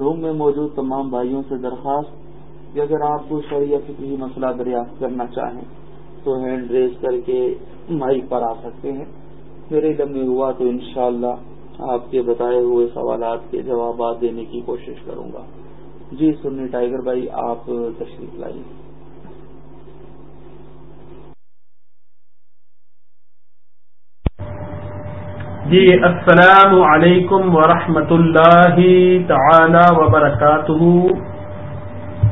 روم میں موجود تمام بھائیوں سے درخواست کہ اگر آپ کو شریعت کی مسئلہ دریافت کرنا چاہیں تو ہینڈ ریز کر کے مائک پر آ سکتے ہیں۔ میرے علم میں ہوا تو انشاءاللہ آپ کے بتائے ہوئے سوالات کے جوابات دینے کی کوشش کروں گا۔ جی سنی ٹائیگر بھائی، آپ تشریف لائیے۔ جی السلام علیکم ورحمۃ اللہ تعالی وبرکاتہ۔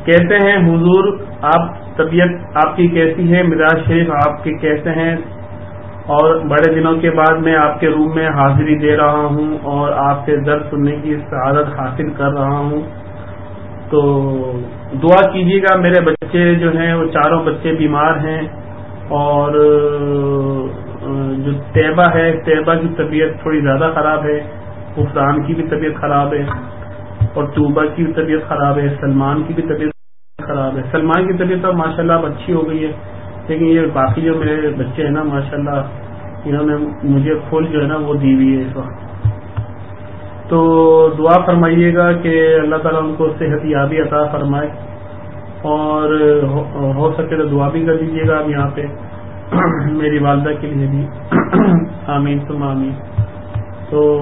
کہتے ہیں حضور؟ آپ طبیعت آپ کی کیسی ہے؟ مزاج شریف آپ کے کیسے ہیں؟ اور بڑے دنوں کے بعد میں آپ کے روم میں حاضری دے رہا ہوں اور آپ سے درد سننے کی سعادت حاصل کر رہا ہوں۔ تو دعا کیجیے گا، میرے بچے جو ہیں، وہ چاروں بچے بیمار ہیں اور جو طیبہ ہے، طیبہ کی طبیعت تھوڑی زیادہ خراب ہے حفران کی بھی طبیعت خراب ہے، اور طوبہ کی بھی طبیعت خراب ہے، سلمان کی بھی طبیعت خراب ہے۔ سلمان کی طبیعت اب ماشاء اللہ اب اچھی ہو گئی ہے، لیکن یہ باقی جو میرے بچے ہیں نا ماشاء اللہ انہوں نے مجھے پھول جو ہے نا، وہ دی ہوئی ہے اس وقت۔ تو دعا فرمائیے گا کہ اللہ تعالیٰ ان کو صحت یابی عطا فرمائے، اور ہو سکے تو دعا بھی کر دیجیے گا اب یہاں پہ۔ میری والدہ کے لیے بھی۔ آمین تم آمین۔ تو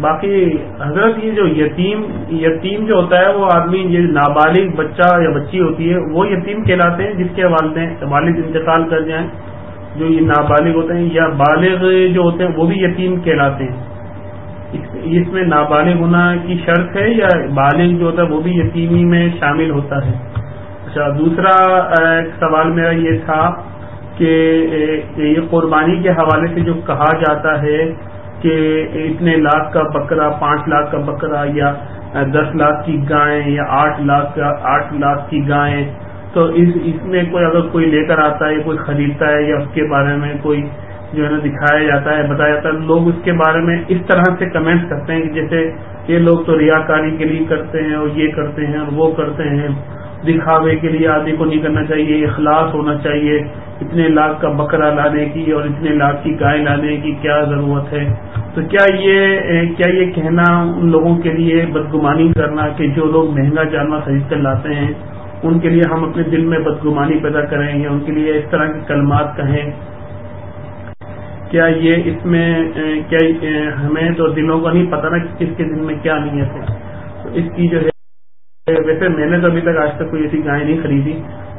باقی حضرت یہ جو یتیم یتیم جو ہوتا ہے، وہ آدمی، یہ نابالغ بچہ یا بچی ہوتی ہے، وہ یتیم کہلاتے ہیں جس کے والدین، والد انتقال کر جائیں۔ جو یہ نابالغ ہوتے ہیں یا بالغ جو ہوتے ہیں، وہ بھی یتیم کہلاتے ہیں۔ اس میں نابالغ ہونا کی شرط ہے یا بالغ جو ہوتا ہے، وہ بھی یتیمی میں شامل ہوتا ہے۔ اچھا دوسرا سوال میرا یہ تھا کہ یہ قربانی کے حوالے سے جو کہا جاتا ہے کہ اتنے لاکھ کا بکرا، پانچ لاکھ کا بکرا یا دس لاکھ کی گائیں یا آٹھ لاکھ کا، آٹھ لاکھ کی گائیں، تو اس اس میں کوئی اگر کوئی لے کر آتا ہے، کوئی خریدتا ہے یا اس کے بارے میں کوئی جو ہے نا دکھایا جاتا ہے، بتایا جاتا ہے، لوگ اس کے بارے میں اس طرح سے کمنٹ کرتے ہیں کہ جیسے یہ لوگ تو ریاکاری کے لیے کرتے ہیں اور یہ کرتے ہیں اور وہ کرتے ہیں۔ دکھاوے کے لیے آدمی کو نہیں کرنا چاہیے، اخلاص ہونا چاہیے، اتنے لاکھ کا بکرا لانے کی اور اتنے لاکھ کی گائے لانے کی کیا ضرورت ہے؟ تو کیا یہ کیا یہ کہنا ان لوگوں کے لیے بدگمانی کرنا کہ جو لوگ مہنگا جانور خرید کر لاتے ہیں، ان کے لیے ہم اپنے دل میں بدگمانی پیدا کریں یا ان کے لیے اس طرح کی کلمات کہیں؟ کیا یہ اس میں، کیا ہمیں تو دلوں کو نہیں پتا نا کہ کس کے دل میں کیا نیت ہے؟ تو اس کی جو ہے ویسے میں نے تو ابھی تک آج تک کوئی ایسی گائے نہیں خریدی۔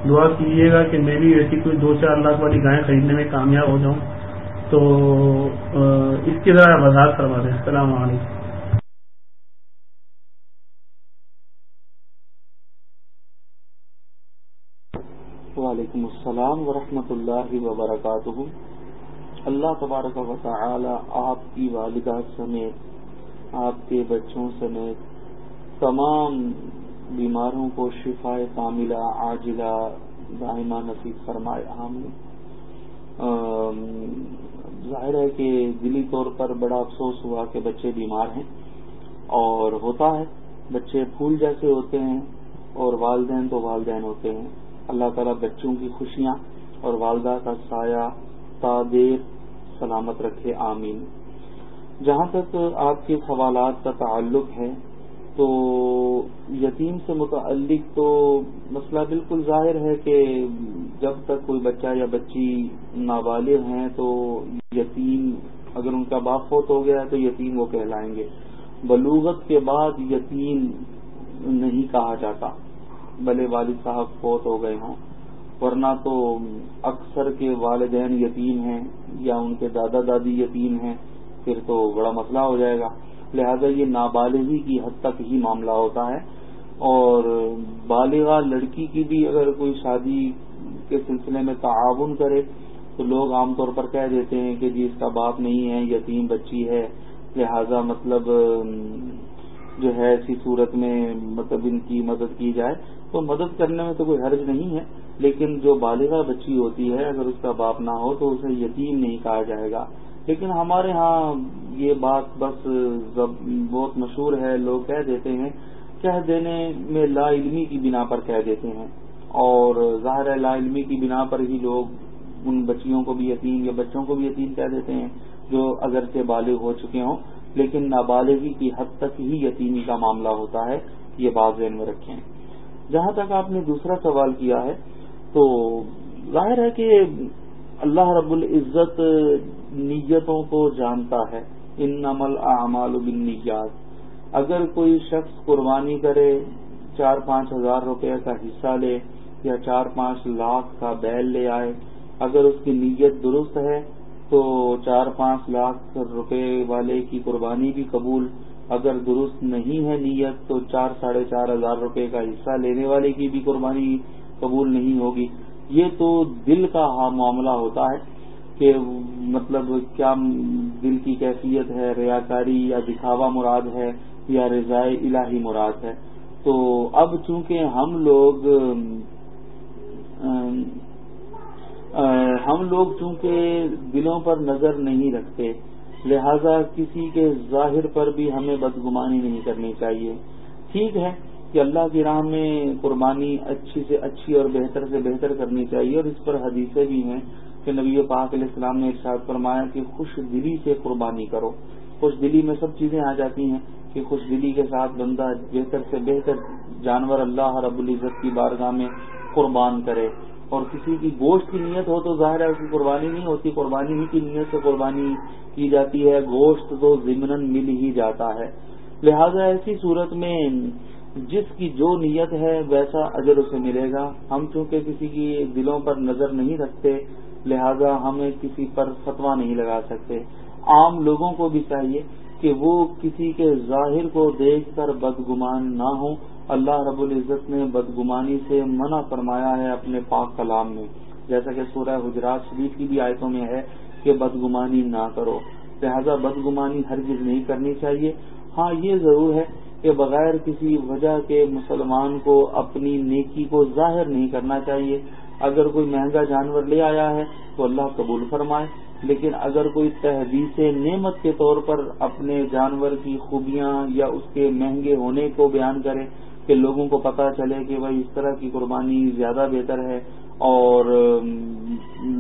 دعا کیجیے گا کہ میں بھی ایسی کوئی دو چار لاکھ والی گائے خریدنے میں کامیاب ہو جاؤں۔ تو اس کی ذرا وضاحت کروا دیں۔ السلام علیکم۔ وعلیکم السلام ورحمۃ اللہ وبرکاتہ۔ اللہ تبارک و تعالی آپ کی والدہ سمیت، آپ کے بچوں سمیت تمام بیماروں کو شفا کاملہ، عاجلہ، دائمہ نصیب فرمائے آمین۔ ظاہر ہے کہ دلی طور پر بڑا افسوس ہوا کہ بچے بیمار ہیں اور ہوتا ہے، بچے پھول جیسے ہوتے ہیں اور والدین تو والدین ہوتے ہیں۔ اللہ تعالیٰ بچوں کی خوشیاں اور والدہ کا سایہ تا دیر سلامت رکھے۔ آمین۔ جہاں تک آپ کے سوالات کا تعلق ہے تو یتیم سے متعلق تو مسئلہ بالکل ظاہر ہے کہ جب تک کوئی بچہ یا بچی نابالغ ہیں تو یتیم اگر ان کا باپ فوت ہو گیا تو یتیم وہ کہلائیں گے۔ بلوغت کے بعد یتیم نہیں کہا جاتا بھلے والد صاحب فوت ہو گئے ہوں۔ ورنہ تو اکثر کے والدین یتیم ہیں یا ان کے دادا دادی یتیم ہیں، پھر تو بڑا مسئلہ ہو جائے گا۔ لہذا یہ نابالغی کی حد تک ہی معاملہ ہوتا ہے اور بالغ لڑکی کی بھی اگر کوئی شادی کے سلسلے میں تعاون کرے تو لوگ عام طور پر کہہ دیتے ہیں کہ جی اس کا باپ نہیں ہے، یتیم بچی ہے، لہذا مطلب جو ہے ایسی صورت میں مطلب ان کی مدد کی جائے۔ تو مدد کرنے میں تو کوئی حرج نہیں ہے، لیکن جو بالغہ بچی ہوتی ہے، اگر اس کا باپ نہ ہو تو اسے یتیم نہیں کہا جائے گا۔ لیکن ہمارے ہاں یہ بات بس بہت مشہور ہے، لوگ کہہ دیتے ہیں، کہہ دینے میں لا علمی کی بنا پر کہہ دیتے ہیں۔ اور ظاہر ہے، لا علمی کی بنا پر ہی لوگ ان بچیوں کو بھی یتیم یا بچوں کو بھی یتیم کہہ دیتے ہیں جو اگرچہ بالغ ہو چکے ہوں، لیکن نابالغی کی حد تک ہی یتیمی کا معاملہ ہوتا ہے، یہ بات ذہن میں رکھیں۔ جہاں تک آپ نے دوسرا سوال کیا ہے، تو ظاہر ہے کہ اللہ رب العزت نیتوں کو جانتا ہے۔ ان نمل اعمال بالنیات اگر کوئی شخص قربانی کرے، چار پانچ ہزار روپے کا حصہ لے یا چار پانچ لاکھ کا بیل لے آئے، اگر اس کی نیت درست ہے، تو چار پانچ لاکھ روپے والے کی قربانی بھی قبول۔ اگر درست نہیں ہے نیت، تو چار ساڑھے چار ہزار روپے کا حصہ لینے والے کی بھی قربانی قبول نہیں ہوگی۔ یہ تو دل کا ہاں معاملہ ہوتا ہے۔ کہ مطلب کیا دل کی کیفیت ہے، ریاکاری یا دکھاوا مراد ہے یا رضائے الہی مراد ہے۔ تو اب چونکہ ہم لوگ ہم لوگ چونکہ دلوں پر نظر نہیں رکھتے، لہذا کسی کے ظاہر پر بھی ہمیں بدگمانی نہیں کرنی چاہیے۔ ٹھیک ہے کہ اللہ کی راہ میں قربانی اچھی سے اچھی اور بہتر سے بہتر کرنی چاہیے اور اس پر حدیثیں بھی ہیں۔ کہ نبی پاک علیہ السلام نے ارشاد فرمایا کہ خوش دلی سے قربانی کرو۔ خوش دلی میں سب چیزیں آ جاتی ہیں کہ خوش دلی کے ساتھ بندہ بہتر سے بہتر جانور اللہ رب العزت کی بارگاہ میں قربان کرے۔ اور کسی کی گوشت کی نیت ہو تو ظاہر ہے اس کی قربانی نہیں ہوتی، قربانی ہی کی نیت سے قربانی کی جاتی ہے، گوشت تو ضمن مل ہی جاتا ہے۔ لہذا ایسی صورت میں جس کی جو نیت ہے ویسا اجر اسے ملے گا۔ ہم چونکہ کسی کی دلوں پر نظر نہیں رکھتے لہذا ہمیں کسی پر فتوا نہیں لگا سکتے۔ عام لوگوں کو بھی چاہیے کہ وہ کسی کے ظاہر کو دیکھ کر بدگمان نہ ہوں۔ اللہ رب العزت نے بدگمانی سے منع فرمایا ہے اپنے پاک کلام میں۔ جیسا کہ سورہ حجرات شریف کی بھی آیتوں میں ہے کہ بدگمانی نہ کرو۔ لہذا بدگمانی ہر چیز نہیں کرنی چاہیے۔ ہاں یہ ضرور ہے کہ بغیر کسی وجہ کے مسلمان کو اپنی نیکی کو ظاہر نہیں کرنا چاہیے۔ اگر کوئی مہنگا جانور لے آیا ہے تو اللہ قبول فرمائے، لیکن اگر کوئی تحدیث نعمت کے طور پر اپنے جانور کی خوبیاں یا اس کے مہنگے ہونے کو بیان کرے کہ لوگوں کو پتہ چلے کہ بھائی اس طرح کی قربانی زیادہ بہتر ہے اور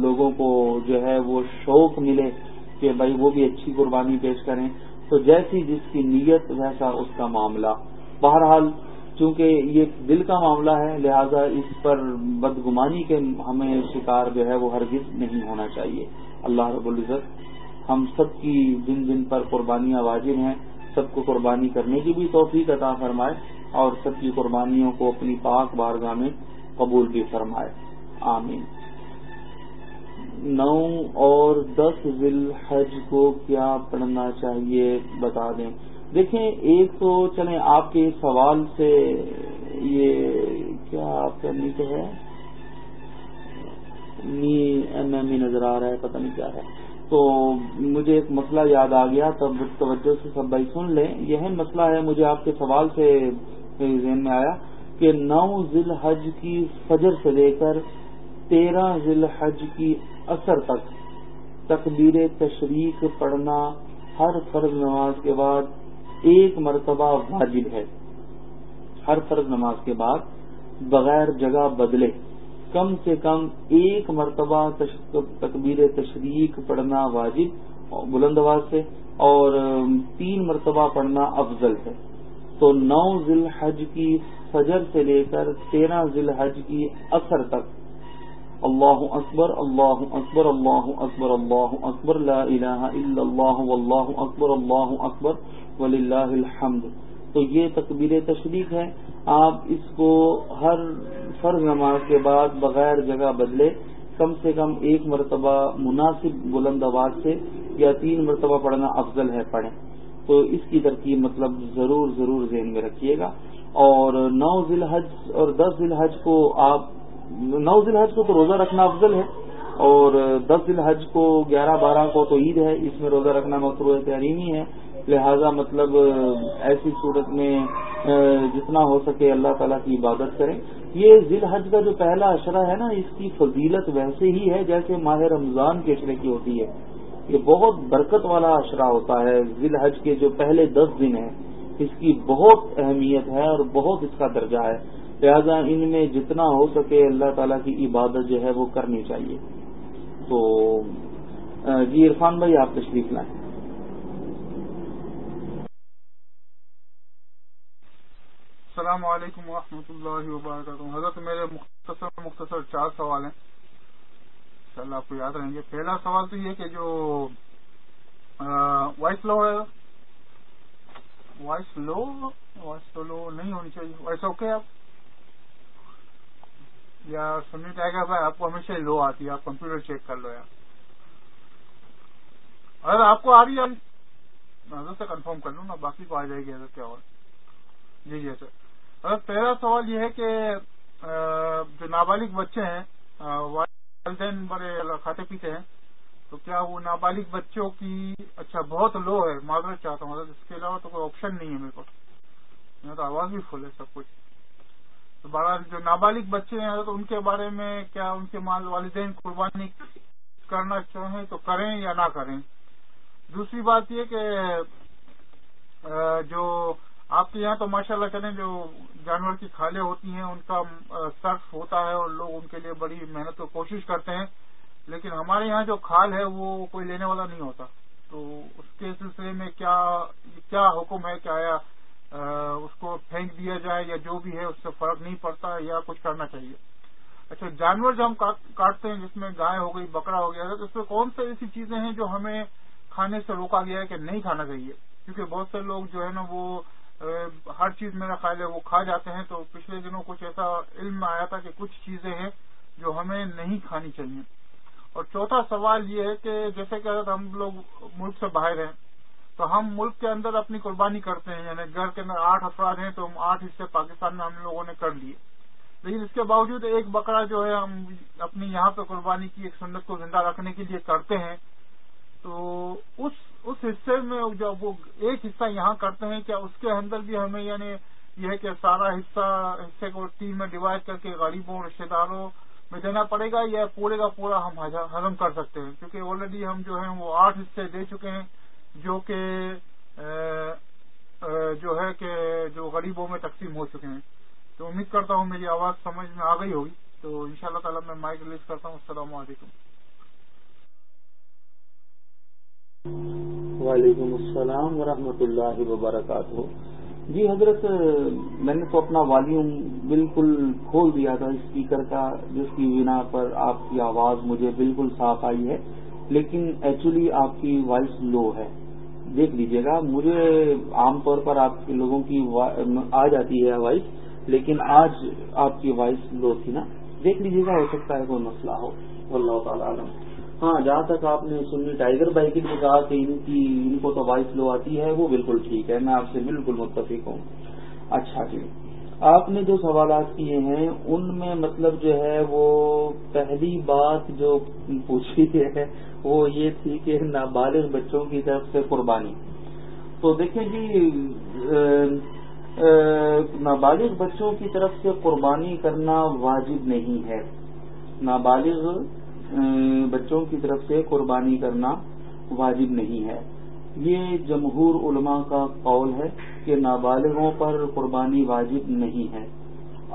لوگوں کو جو ہے وہ شوق ملے کہ بھائی وہ بھی اچھی قربانی پیش کریں، تو جیسی جس کی نیت ویسا اس کا معاملہ۔ بہرحال چونکہ یہ دل کا معاملہ ہے، لہذا اس پر بدگمانی کے ہمیں شکار جو ہے وہ ہرگز نہیں ہونا چاہیے۔ اللہ رب العزت ہم سب کی دن دن پر قربانیاں واجب ہیں۔ سب کو قربانی کرنے کی بھی توفیق عطا فرمائے اور سب کی قربانیوں کو اپنی پاک بارگاہ میں قبول بھی فرمائے۔ آمین۔ نو اور دس ذیل حج کو کیا پڑھنا چاہیے بتا دیں۔ دیکھیں، ایک تو چلیں، آپ کے سوال سے یہ کیا آپ کا نیچے ہے؟ نی ایم ایم ای نظر آ رہا ہے، پتہ نہیں کیا ہے۔ تو مجھے ایک مسئلہ یاد آ گیا، تب توجہ سے سب بھائی سن لیں۔ یہ مسئلہ ہے، مجھے آپ کے سوال سے ذہن میں آیا کہ نو ذیل حج کی فجر سے لے کر تیرہ ذیل حج کی اثر تک تکبیر تشریق پڑھنا ہر فرض نماز کے بعد ایک مرتبہ واجب ہے۔ ہر فرض نماز کے بعد بغیر جگہ بدلے کم سے کم ایک مرتبہ تکبیر تشریق پڑھنا واجب بلند آواز سے اور تین مرتبہ پڑھنا افضل ہے۔ تو نو ذیل حج کی فجر سے لے کر تیرہ ذیل حج کی اثر تک اللہ اکبر اللہ اکبر اللہ اکبر اللہ اکبر لا الہ الا اللہ واللہ اکبر اللہ اکبر وللہ الحمد تو یہ تکبیر تشریف ہے۔ آپ اس کو ہر فرض نماز کے بعد بغیر جگہ بدلے کم سے کم ایک مرتبہ مناسب بلند آواز سے یا تین مرتبہ پڑھنا افضل ہے پڑھیں۔ تو اس کی ترکیب مطلب ضرور ضرور ذہن میں رکھیے گا۔ اور نو ذیل حج اور دس ذیل حج کو آپ نو ذیل حج کو تو روزہ رکھنا افضل ہے اور دس ذیل حج کو گیارہ بارہ کو تو عید ہے، اس میں روزہ رکھنا مقروع تحریمی ہے۔ لہذا مطلب ایسی صورت میں جتنا ہو سکے اللہ تعالیٰ کی عبادت کریں۔ یہ ذیل حج کا جو پہلا اشرہ ہے نا، اس کی فضیلت ویسے ہی ہے جیسے ماہ رمضان کے اشرے کی ہوتی ہے۔ یہ بہت برکت والا اشرہ ہوتا ہے ذیل حج کے جو پہلے دس دن ہیں، اس کی بہت اہمیت ہے اور بہت اس کا درجہ ہے۔ لہذا ان میں جتنا ہو سکے اللہ تعالیٰ کی عبادت جو ہے وہ کرنی چاہیے۔ تو جی عرفان بھائی، آپ تشریف لائیں۔ السلام علیکم ورحمۃ اللہ وبرکاتہ۔ حضرت، میرے مختصر مختصر چار سوال ہیں۔ چل آپ کو یاد رہیں گے۔ پہلا سوال تو یہ کہ جو وائس لو ہے۔ وائس لو؟ وائس لو نہیں ہونی چاہیے۔ وائس اوکے آپ؟ یا سنی ٹائیگر بھائی آپ کو ہمیشہ لو آتی ہے، آپ کمپیوٹر چیک کر لو یار۔ اگر آپ کو آ رہی ہے حضرت سے کنفرم کر لوں نا باقی کو آ جائے گی، حضرت کیا اور جی جی اچھا۔ سر حضرت پہلا سوال یہ ہے کہ جو نابالغ بچے ہیں والدین بڑے کھاتے پیتے ہیں، تو کیا وہ نابالغ بچوں کی اچھا بہت لو ہے، معذرت چاہتا ہوں مطلب اس کے علاوہ تو کوئی آپشن نہیں ہے میرے کو۔ یہاں تو آواز بھی فل ہے، سب کچھ۔ تو بہرحال جو نابالغ بچے ہیں تو ان کے بارے میں کیا ان کے مال والدین قربانی کرنا چاہیں تو کریں یا نہ کریں؟ دوسری بات یہ کہ جو آپ کے یہاں تو ماشاء اللہ چلیں جو جانور کی کھالیں ہوتی ہیں، ان کا سرف ہوتا ہے اور لوگ ان کے لیے بڑی محنت و کوشش کرتے ہیں، لیکن ہمارے یہاں جو کھال ہے وہ کوئی لینے والا نہیں ہوتا۔ تو اس کے سلسلے میں کیا کیا حکم ہے کہ آیا اس کو پھینک دیا جائے یا جو بھی ہے، اس سے فرق نہیں پڑتا یا کچھ کرنا چاہیے۔ اچھا جانور جو ہم کاٹتے ہیں، جس میں گائے ہو گئی، بکرا ہو گیا، تو اس میں کون سی ایسی چیزیں ہیں جو ہمیں کھانے سے روکا گیا ہے کہ نہیں کھانا چاہیے؟ کیونکہ بہت سے لوگ جو ہے نا، وہ ہر چیز میرا خیال ہے، وہ کھا جاتے ہیں۔ تو پچھلے دنوں کچھ ایسا علم میں آیا تھا کہ کچھ چیزیں ہیں جو ہمیں نہیں کھانی چاہیے۔ اور چوتھا سوال یہ ہے کہ جیسے کہ اگر ہم لوگ ملک سے باہر ہیں تو ہم ملک کے اندر اپنی قربانی کرتے ہیں یعنی گھر کے اندر آٹھ افراد ہیں تو ہم آٹھ حصے پاکستان میں ہم لوگوں نے کر لیے۔ لیکن اس کے باوجود ایک بکرا جو ہے، ہم اپنی یہاں پہ قربانی کی ایک سنت کو زندہ رکھنے کے لیے کرتے ہیں۔ تو اس اس حصے میں جب وہ ایک حصہ یہاں کرتے ہیں، کیا اس کے اندر بھی ہمیں یعنی یہ ہے کہ سارا حصہ، حصے کو ٹیم میں ڈیوائڈ کر کے غریبوں رشتے داروں میں دینا پڑے گا یا پورے کا پورا ہم ہضم کر سکتے ہیں؟ کیونکہ آلریڈی ہم جو ہیں وہ آٹھ حصے دے چکے ہیں۔ جو کہ جو ہے کہ جو غریبوں میں تقسیم ہو چکے ہیں۔ تو امید کرتا ہوں میری آواز سمجھ میں آ گئی ہوگی۔ تو ان شاء اللہ تعالیٰ میں مائک ریلیز کرتا ہوں۔ السلام علیکم۔ وعلیکم السلام ورحمۃ اللہ وبرکاتہ۔ جی حضرت، میں نے تو اپنا والیوم بالکل کھول دیا تھا اسپیکر کا، جس کی بنا پر آپ کی آواز مجھے بالکل صاف آئی ہے، لیکن ایکچولی آپ کی وائس لو ہے۔ دیکھ لیجیے گا۔ مجھے عام طور پر آپ کے لوگوں کی آ جاتی ہے وائس لیکن آج آپ کی وائس لو تھی نا۔ دیکھ لیجیے گا، ہو سکتا ہے کوئی مسئلہ ہو۔ اللہ تعالیٰ عالم۔ ہاں جہاں تک آپ نے سنی ٹائیگر بھائی نے کہا کہ ان کی ان کو تو وائس لو آتی ہے، وہ بالکل ٹھیک ہے۔ میں آپ سے بالکل متفق ہوں۔ اچھا جی۔ آپ نے جو سوالات کیے ہیں، ان میں مطلب جو ہے وہ پہلی بات جو پوچھی ہے، وہ یہ تھی کہ نابالغ بچوں کی طرف سے قربانی۔ تو دیکھیں جی نابالغ بچوں کی طرف سے قربانی کرنا واجب نہیں ہے۔ نابالغ بچوں کی طرف سے قربانی کرنا واجب نہیں ہے۔ یہ جمہور علماء کا قول ہے کہ نابالغوں پر قربانی واجب نہیں ہے۔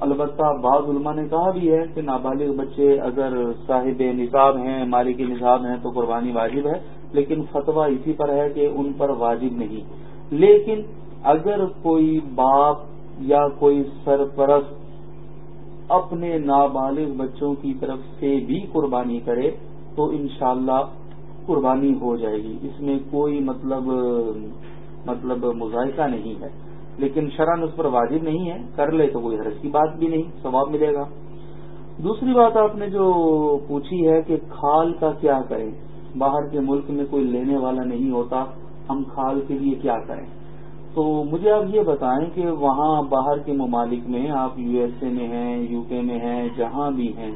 البتہ بعض علماء نے کہا بھی ہے کہ نابالغ بچے اگر صاحب نصاب ہیں، مالک نصاب ہیں تو قربانی واجب ہے، لیکن فتویٰ اسی پر ہے کہ ان پر واجب نہیں۔ لیکن اگر کوئی باپ یا کوئی سرپرست اپنے نابالغ بچوں کی طرف سے بھی قربانی کرے تو انشاءاللہ قربانی ہو جائے گی۔ اس میں کوئی مطلب مطلب مذائقہ نہیں ہے۔ لیکن شرح اس پر واجب نہیں ہے۔ کر لے تو کوئی حرض کی بات بھی نہیں، ثواب ملے گا۔ دوسری بات آپ نے جو پوچھی ہے کہ کھال کا کیا کریں۔ باہر کے ملک میں کوئی لینے والا نہیں ہوتا، ہم کھال کے لیے کیا کریں؟ تو مجھے آپ یہ بتائیں کہ وہاں باہر کے ممالک میں، آپ یو ایس اے میں ہیں، یو کے میں ہیں، جہاں بھی ہیں،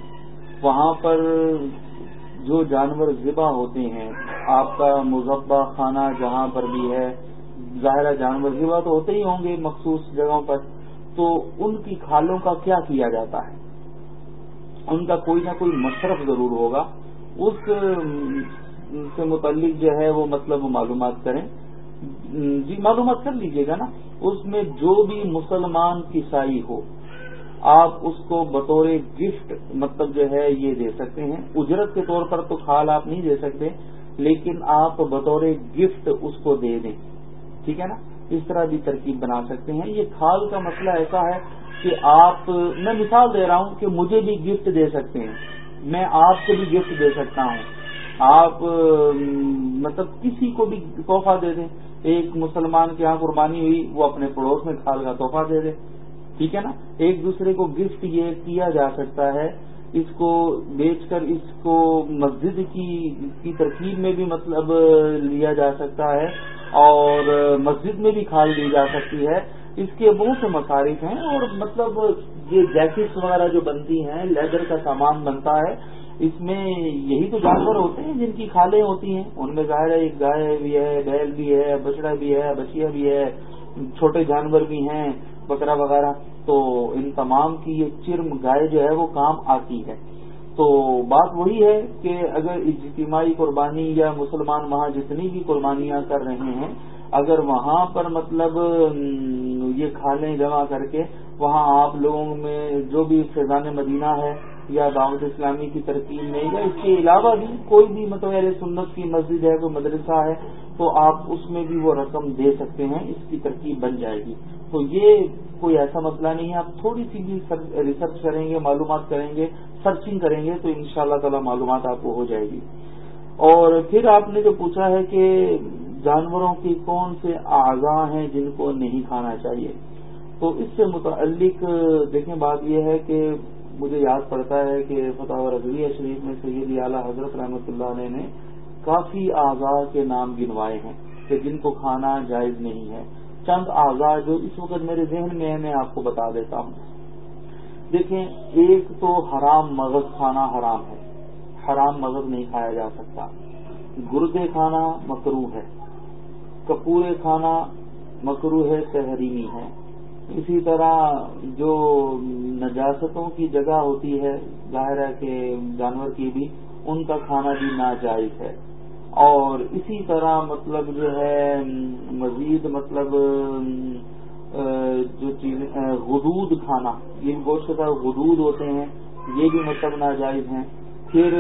وہاں پر جو جانور ذبح ہوتے ہیں، آپ کا مذبہ خانہ جہاں پر بھی ہے، ظاہرہ جانور ذبح تو ہوتے ہی ہوں گے مخصوص جگہوں پر۔ تو ان کی کھالوں کا کیا کیا جاتا ہے؟ ان کا کوئی نہ کوئی مشرف ضرور ہوگا۔ اس سے متعلق جو ہے وہ مطلب معلومات کریں۔ جی معلومات کر لیجیے گا نا۔ اس میں جو بھی مسلمان کسائی ہو آپ اس کو بطور گفٹ مطلب جو ہے یہ دے سکتے ہیں۔ اجرت کے طور پر تو کھال آپ نہیں دے سکتے، لیکن آپ بطور گفٹ اس کو دے دیں۔ ٹھیک ہے نا؟ اس طرح بھی ترکیب بنا سکتے ہیں۔ یہ کھال کا مسئلہ ایسا ہے کہ آپ، میں مثال دے رہا ہوں کہ مجھے بھی گفٹ دے سکتے ہیں۔ میں آپ کو بھی گفٹ دے سکتا ہوں۔ آپ مطلب کسی کو بھی تحفہ دے دیں۔ ایک مسلمان کے یہاں قربانی ہوئی، وہ اپنے پڑوس میں کھال کا تحفہ دے دے۔ ٹھیک ہے نا؟ ایک دوسرے کو گفٹ یہ کیا جا سکتا ہے، اس کو بیچ کر اس کو مسجد کی ترکیب میں بھی مطلب لیا جا سکتا ہے اور مسجد میں بھی کھال دی جا سکتی ہے۔ اس کے بہت سے مصارف ہیں اور مطلب یہ جیکٹس وغیرہ جو بنتی ہیں لیدر کا سامان بنتا ہے، اس میں یہی تو جانور ہوتے ہیں جن کی کھالیں ہوتی ہیں۔ ان میں ظاہر ہے ایک گائے بھی ہے، بیل بھی ہے، بچڑا بھی ہے بچیا بھی ہے، چھوٹے جانور بھی ہیں۔ بکرا وغیرہ، تو ان تمام کی یہ چرم گائے جو ہے وہ کام آتی ہے۔ تو بات وہی ہے کہ اگر اجتماعی قربانی یا مسلمان وہاں جتنی بھی قربانیاں کر رہے ہیں، اگر وہاں پر مطلب یہ کھالیں جمع کر کے، وہاں آپ لوگوں میں جو بھی فیضان مدینہ ہے یا دعوت اسلامی کی ترکیب میں یا اس کے علاوہ بھی کوئی بھی مطلب اہل سنت کی مسجد ہے، کوئی مدرسہ ہے، تو آپ اس میں بھی وہ رقم دے سکتے ہیں، اس کی ترکیب بن جائے گی۔ تو یہ کوئی ایسا مسئلہ نہیں ہے، آپ تھوڑی سی بھی ریسرچ کریں گے، معلومات کریں گے سرچنگ کریں گے، تو ان شاء اللہ تعالی معلومات آپ کو ہو جائے گی۔ اور پھر آپ نے جو پوچھا ہے کہ جانوروں کی کون سے اعضاء ہیں جن کو نہیں کھانا چاہیے؟ تو اس سے متعلق دیکھیں، بات یہ ہے کہ مجھے یاد پڑتا ہے کہ فتح رضویہ شریف میں سید اعلیٰ حضرت رحمۃ اللہ علیہ نے کافی اعضاء کے نام گنوائے ہیں کہ جن کو کھانا جائز نہیں ہے۔ چند اعضاء جو اس وقت میرے ذہن میں ہے میں آپ کو بتا دیتا ہوں۔ دیکھیں، ایک تو حرام مغز کھانا حرام ہے۔ حرام مغز نہیں کھایا جا سکتا۔ گردے کھانا مکرو ہے۔ کپورے کھانا مکرو ہے تحریمی ہے۔ اسی طرح جو نجاستوں کی جگہ ہوتی ہے، ظاہر ہے کہ جانور کی بھی، ان کا کھانا بھی ناجائز ہے۔ اور اسی طرح مطلب جو ہے، مزید مطلب جو چیزیں غدود کھانا، یہ گوشت کا غدود ہوتے ہیں، یہ بھی مطلب ناجائز ہیں۔ پھر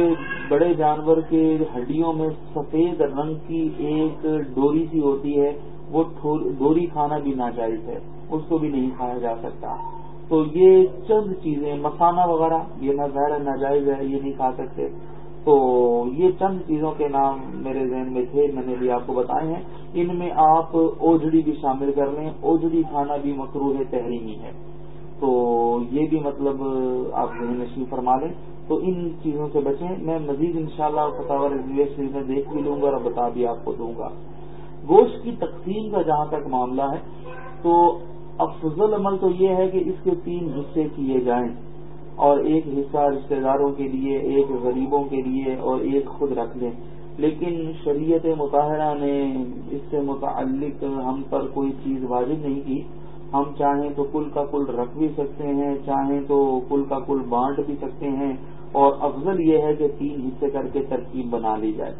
بڑے جانور کے ہڈیوں میں سفید رنگ کی ایک ڈوری سی ہوتی ہے، وہ ڈوری کھانا بھی ناجائز ہے، اس کو بھی نہیں کھایا جا سکتا۔ تو یہ چند چیزیں، مسانہ وغیرہ، یہ نہ ظاہر ناجائز ہے، یہ نہیں کھا سکتے۔ تو یہ چند چیزوں کے نام میرے ذہن میں تھے، میں نے بھی آپ کو بتائے ہیں۔ ان میں آپ اوجڑی بھی شامل کر لیں، اوجڑی کھانا بھی مکرو ہے تحریمی ہے۔ تو یہ بھی مطلب آپ ذہن نشی فرما لیں۔ تو ان چیزوں سے بچیں۔ میں مزید انشاءاللہ شاء اللہ فتح میں دیکھ بھی لوں گا، اور بتا بھی آپ کو دوں گا۔ گوشت کی تقسیم کا جہاں تک معاملہ ہے، تو افضل عمل تو یہ ہے کہ اس کے تین حصے کیے جائیں۔ اور ایک حصہ رشتہ داروں کے لیے، ایک غریبوں کے لیے اور ایک خود رکھ لیں۔ لیکن شریعت مطالعہ نے اس سے متعلق ہم پر کوئی چیز واجب نہیں کی۔ ہم چاہیں تو کل کا کل رکھ بھی سکتے ہیں، چاہیں تو کل کا کل بانٹ بھی سکتے ہیں۔ اور افضل یہ ہے کہ تین حصے کر کے ترکیب بنا لی جائے۔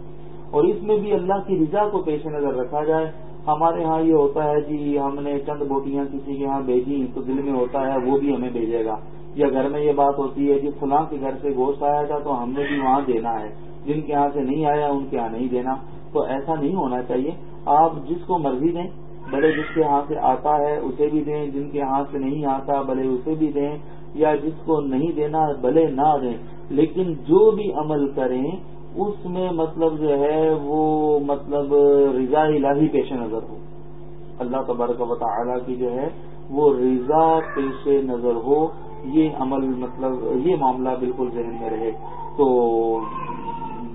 اور اس میں بھی اللہ کی رضا کو پیش نظر رکھا جائے۔ ہمارے ہاں یہ ہوتا ہے جی ہم نے چند بوٹیاں کسی کے ہاں بھیجی تو دل میں ہوتا ہے وہ بھی ہمیں بھیجے گا۔ یا گھر میں یہ بات ہوتی ہے کہ فلاں کے گھر سے گوشت آیا تھا تو ہم نے بھی وہاں دینا ہے۔ جن کے یہاں سے نہیں آیا، ان کے یہاں نہیں دینا۔ تو ایسا نہیں ہونا چاہیے۔ آپ جس کو مرضی دیں، بھلے جس کے ہاتھ سے آتا ہے، اسے بھی دیں۔ جن کے ہاتھ سے نہیں آتا، بھلے اسے بھی دیں۔ یا جس کو نہیں دینا، بھلے نہ دیں۔ لیکن جو بھی عمل کریں، اس میں مطلب جو ہے، وہ مطلب رضا الہی پیش نظر ہو۔ اللہ تبارک و تعالی کی جو ہے، وہ رضا پیش نظر ہو۔ یہ عمل مطلب یہ معاملہ بالکل ذہن میں رہے تو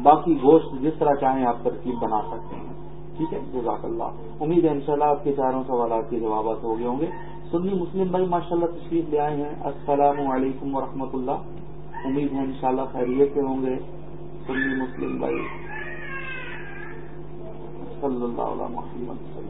باقی گوشت جس طرح چاہیں آپ ترکیب بنا سکتے ہیں۔ ٹھیک ہے؟ جزاک اللہ۔ امید ہے انشاءاللہ آپ کے چاروں سوالات کے جوابات ہو گئے ہوں گے۔ سنی مسلم بھائی ماشاء اللہ تشریف لے آئے ہیں۔ السلام علیکم ورحمۃ اللہ امید ہے انشاءاللہ خیریت کے ہوں گے۔ سنی مسلم بھائی، صلی اللہ علیہ محمد صلی اللہ علیہ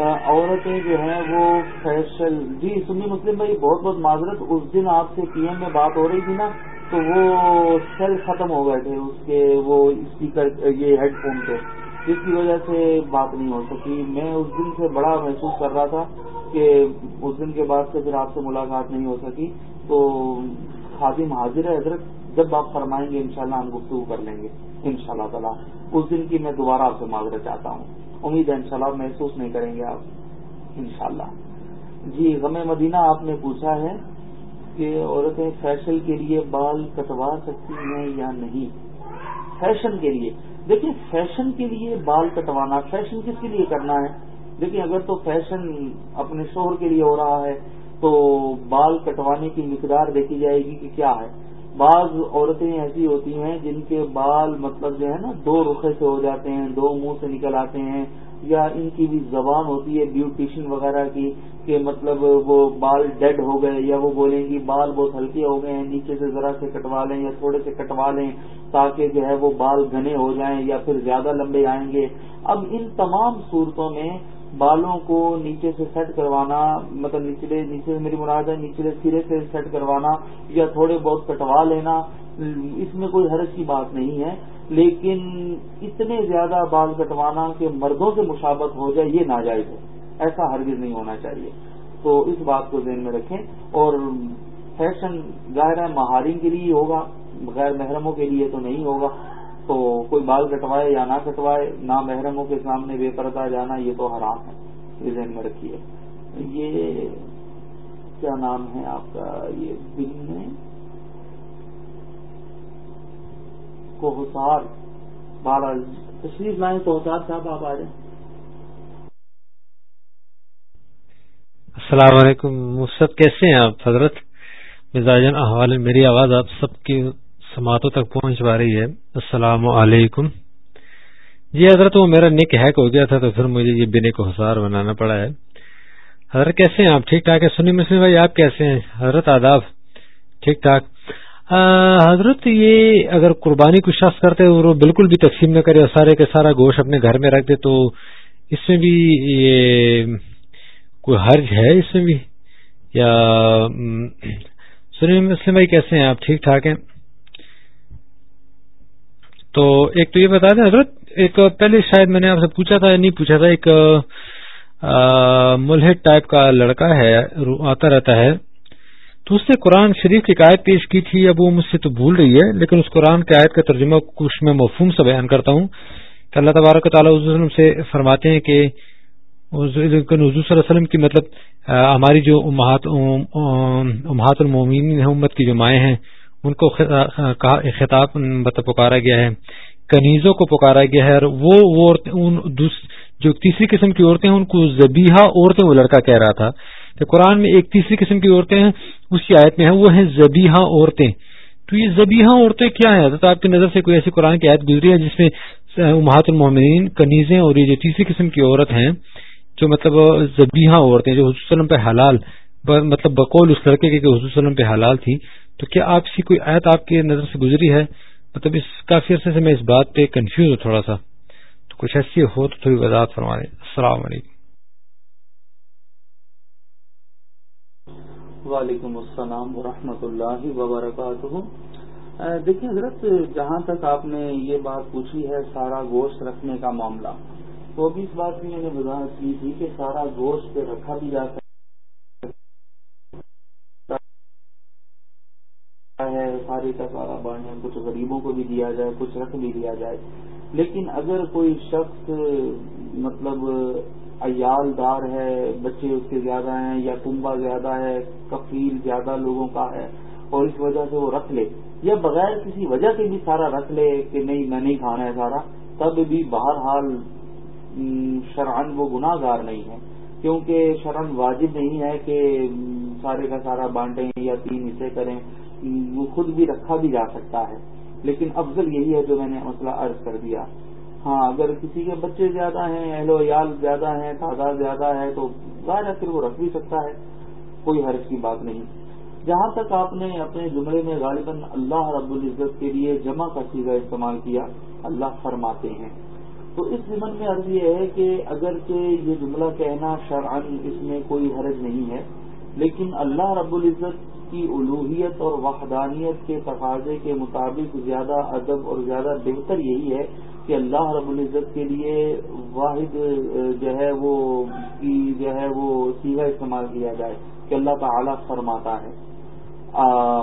عورتیں جو ہیں وہ فیشل جی سنی مسلم بھائی، بہت بہت معذرت، اس دن آپ سے پی ایم میں بات ہو رہی تھی نا، تو وہ سیل ختم ہو گئے تھے، اس کے وہ اسپیکر، یہ ہیڈ فون کے جس کی وجہ سے بات نہیں ہو سکی۔ میں اس دن سے بڑا محسوس کر رہا تھا کہ اس دن کے بعد سے پھر آپ سے ملاقات نہیں ہو سکی۔ تو خادم حاضر ہے، حضرت، جب آپ فرمائیں گے انشاءاللہ ہم گفتگو کر لیں گے ان شاء اللہ تعالیٰ۔ اس دن کی میں دوبارہ آپ سے معذرت چاہتا ہوں۔ امید ہے انشاءاللہ محسوس نہیں کریں گے آپ، انشاءاللہ۔ جی غم مدینہ آپ نے پوچھا ہے کہ عورتیں فیشن کے لیے بال کٹوا سکتی ہیں یا نہیں؟ فیشن کے لیے۔ دیکھیں فیشن کے لیے بال کٹوانا، فیشن کس کے لیے کرنا ہے؟ دیکھیں اگر تو فیشن اپنے شوہر کے لیے ہو رہا ہے تو بال کٹوانے کی مقدار دیکھی جائے گی کہ کیا ہے۔ بعض عورتیں ایسی ہوتی ہیں جن کے بال مطلب جو ہے نا دو رخے سے ہو جاتے ہیں، دو منہ سے نکل آتے ہیں، یا ان کی بھی زبان ہوتی ہے بیوٹیشن وغیرہ کی کہ مطلب وہ بال ڈیڈ ہو گئے یا وہ بولیں گی بال بہت ہلکے ہو گئے ہیں، نیچے سے ذرا سے کٹوا لیں یا تھوڑے سے کٹوا لیں تاکہ جو ہے وہ بال گھنے ہو جائیں یا پھر زیادہ لمبے آئیں گے۔ اب ان تمام صورتوں میں بالوں کو نیچے سے سیٹ کروانا مطلب نچلے، نیچے سے میری مراد ہے نچلے سرے سے سیٹ کروانا یا تھوڑے بہت کٹوا لینا، اس میں کوئی حرض کی بات نہیں ہے، لیکن اتنے زیادہ بال کٹوانا کہ مردوں سے مشابت ہو جائے، یہ ناجائز ہے۔ ایسا ہرگز نہیں ہونا چاہیے۔ تو اس بات کو ذہن میں رکھیں۔ اور فیشن ظاہر ہے مہارین کے لیے ہوگا، غیر محرموں کے لیے تو نہیں ہوگا۔ تو کوئی بال کٹوائے یا نہ کٹوائے، نہ محرموں کے سامنے بے پردہ جانا، یہ تو حرام ہے، یہ ذہن میں رکھیے۔ یہ کیا نام ہے آپ کا؟ یہ دن میں بارہ تشریف لائیں تو صاحب، آپ آ جائیں۔ السلام علیکم مصد کیسے ہیں آپ؟ حضرت مزاجن احوال میری آواز آپ سب کی سماعتوں تک پہنچ پا رہی ہے۔ السلام علیکم۔ جی حضرت وہ میرا نک ہیک ہو گیا تھا تو پھر مجھے یہ بنے کو حسار بنانا پڑا ہے۔ حضرت کیسے ہیں آپ؟ ٹھیک ٹھاک ہے؟ سنی مسلم بھائی، آپ کیسے ہیں؟ حضرت آداب، ٹھیک ٹھاک۔ حضرت یہ اگر قربانی کو شخص کرتے اور وہ بالکل بھی تقسیم نہ کرے اور سارے کے سارا گوشت اپنے گھر میں رکھ دے تو اس میں بھی یہ کوئی حرج ہے اس میں بھی؟ یا سنی مسلم بھائی کیسے ہیں آپ؟ ٹھیک ٹھاک ہیں۔ تو ایک تو یہ بتا دیں، حضرت، ایک پہلے شاید میں نے آپ سے پوچھا تھا یا نہیں پوچھا تھا، ایک ملحد ٹائپ کا لڑکا ہے آتا رہتا ہے، تو اس نے قرآن شریف کی آیت پیش کی تھی، اب وہ مجھ سے تو بھول رہی ہے، لیکن اس قرآن کی آیت کا ترجمہ کچھ میں مفہوم سے بیان کرتا ہوں۔ کہ اللہ تبارک تعالیٰ وسلم سے فرماتے ہیں کہ حضور صلی اللہ علیہ وسلم کی مطلب ہماری جو امہات المومین امت کی جو مائیں ہیں ان کو خطاب مطلب پکارا گیا ہے۔ کنیزوں کو پکارا گیا ہے اور وہ عورتیں جو تیسری قسم کی عورتیں ہیں، ان کو زبیحہ عورتیں، وہ لڑکا کہہ رہا تھا۔ کہ قرآن میں ایک تیسری قسم کی عورتیں ہیں اس کی آیت میں ہیں، وہ ہیں زبیحہ عورتیں۔ تو یہ زبیحہ عورتیں کیا ہیں؟ حضرت آپ کی نظر سے کوئی ایسی قرآن کی آیت گزری ہے جس میں امہات المومنین، کنیزیں اور یہ جو تیسری قسم کی عورت ہیں، جو مطلب زبیحہ عورتیں، جو حضور وسلم پہ حلال مطلب بقول اس لڑکے کے حضور وسلم پہ حلال تھی تو کیا آپ کی کوئی آیت آپ کی نظر سے گزری ہے؟ مطلب اس کافی عرصے سے میں اس بات پہ کنفیوز ہوں تھوڑا سا۔ تو کچھ ایسی ہو تو تھوڑی وضاحت فرما دیں السلام علیکم۔ وعلیکم السلام ورحمۃ اللہ وبرکاتہ۔ دیکھیں حضرت، جہاں تک آپ نے یہ بات پوچھی ہے سارا گوشت رکھنے کا معاملہ تو ابھی اس بات کی میں نے وضاحت کی تھی کہ سارا گوشت پہ رکھا بھی جا سکتا ہے سارے کا سارا بانٹ کچھ غریبوں کو بھی دیا جائے، کچھ رکھ بھی دیا جائے۔ لیکن اگر کوئی شخص مطلب ایال دار ہے، بچے اس کے زیادہ ہیں یا کنبا زیادہ ہے، کفیل زیادہ لوگوں کا ہے اور اس وجہ سے وہ رکھ لے، یا بغیر کسی وجہ سے بھی سارا رکھ لے کہ نہیں، میں نہیں کھانا ہے سارا، تب بھی بہرحال شرعن وہ گناہ گار نہیں ہے۔ کیونکہ شرن واجب نہیں ہے کہ سارے کا سارا بانٹیں یا تین حصے کریں۔ وہ خود بھی رکھا بھی جا سکتا ہے۔ لیکن افضل یہی ہے جو میں نے مسئلہ عرض کر دیا۔ ہاں اگر کسی کے بچے زیادہ ہیں، اہل ویال زیادہ ہیں، تعداد زیادہ ہے، تو ظاہر ہے پھر وہ رکھ بھی سکتا ہے۔ کوئی حرض کی بات نہیں۔ جہاں تک آپ نے اپنے جملے میں غالباً اللہ رب العزت کے لیے جمع کا سیدھا استعمال کیا، اللہ فرماتے ہیں۔ تو اس ضمن میں عرض یہ ہے کہ اگرچہ یہ جملہ کہنا شرعن اس میں کوئی حرج نہیں ہے لیکن اللہ رب العزت کی الوحیت اور وحدانیت کے تقاضے کے مطابق زیادہ ادب اور زیادہ بہتر یہی ہے کہ اللہ رب العزت کے لیے واحد جو ہے وہ کی جو ہے وہ سیدھا استعمال کیا جائے کہ اللہ تعالی فرماتا ہے۔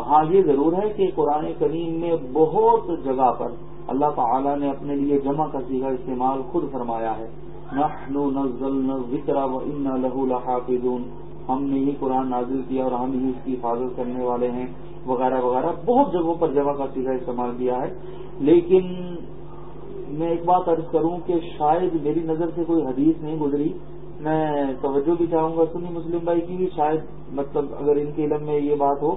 ہاں یہ ضرور ہے کہ قرآن کریم میں بہت جگہ پر اللہ تعالی نے اپنے لیے جمع کا سیگا استعمال خود فرمایا ہے۔ ذکر لہو لحافظون۔ ہم نے ہی قرآن نازل کیا اور ہم ہی اس کی حفاظت کرنے والے ہیں، وغیرہ وغیرہ، بہت جگہوں پر جمع کا سیدھا استعمال کیا ہے۔ لیکن میں ایک بات عرض کروں کہ شاید میری نظر سے کوئی حدیث نہیں گزری۔ میں توجہ بھی چاہوں گا سنی مسلم بھائی کی بھی شاید مطلب اگر ان کے علم میں یہ بات ہو۔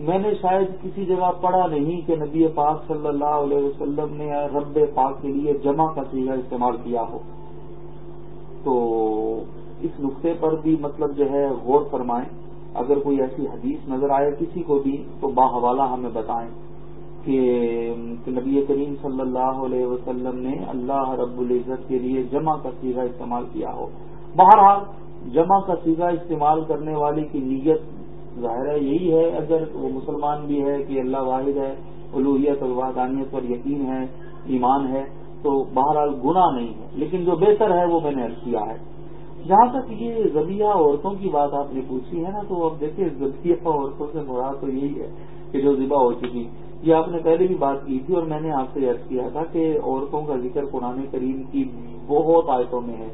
میں نے شاید کسی جگہ پڑھا نہیں کہ نبی پاک صلی اللہ علیہ وسلم نے رب پاک کے لیے جمع کا سیگا استعمال کیا ہو۔ تو اس نقطے پر بھی مطلب جو ہے غور فرمائیں۔ اگر کوئی ایسی حدیث نظر آئے کسی کو بھی، تو باحوالہ ہمیں بتائیں کہ نبی کریم صلی اللہ علیہ وسلم نے اللہ رب العزت کے لیے جمع کا سیگا استعمال کیا ہو۔ بہرحال، جمع کا سیگا استعمال کرنے والے کی نیت ظاہر ہے، یہی ہے، اگر وہ مسلمان بھی ہے کہ اللہ واحد ہے الوحیت اور وحدانیت پر یقین ہے، ایمان ہے، تو بہرحال گناہ نہیں ہے۔ لیکن جو بہتر ہے، وہ میں نے کیا ہے۔ جہاں تک یہ زبیہ عورتوں کی بات آپ نے پوچھی ہے نا، تو اب دیکھیں زبیہ عورتوں سے مراد تو یہی ہے کہ جو ذبح ہو چکی۔ یہ آپ نے پہلے بھی بات کی تھی اور میں نے آپ سے یاد کیا تھا کہ عورتوں کا ذکر قرآن کریم کی بہت آیتوں میں ہے۔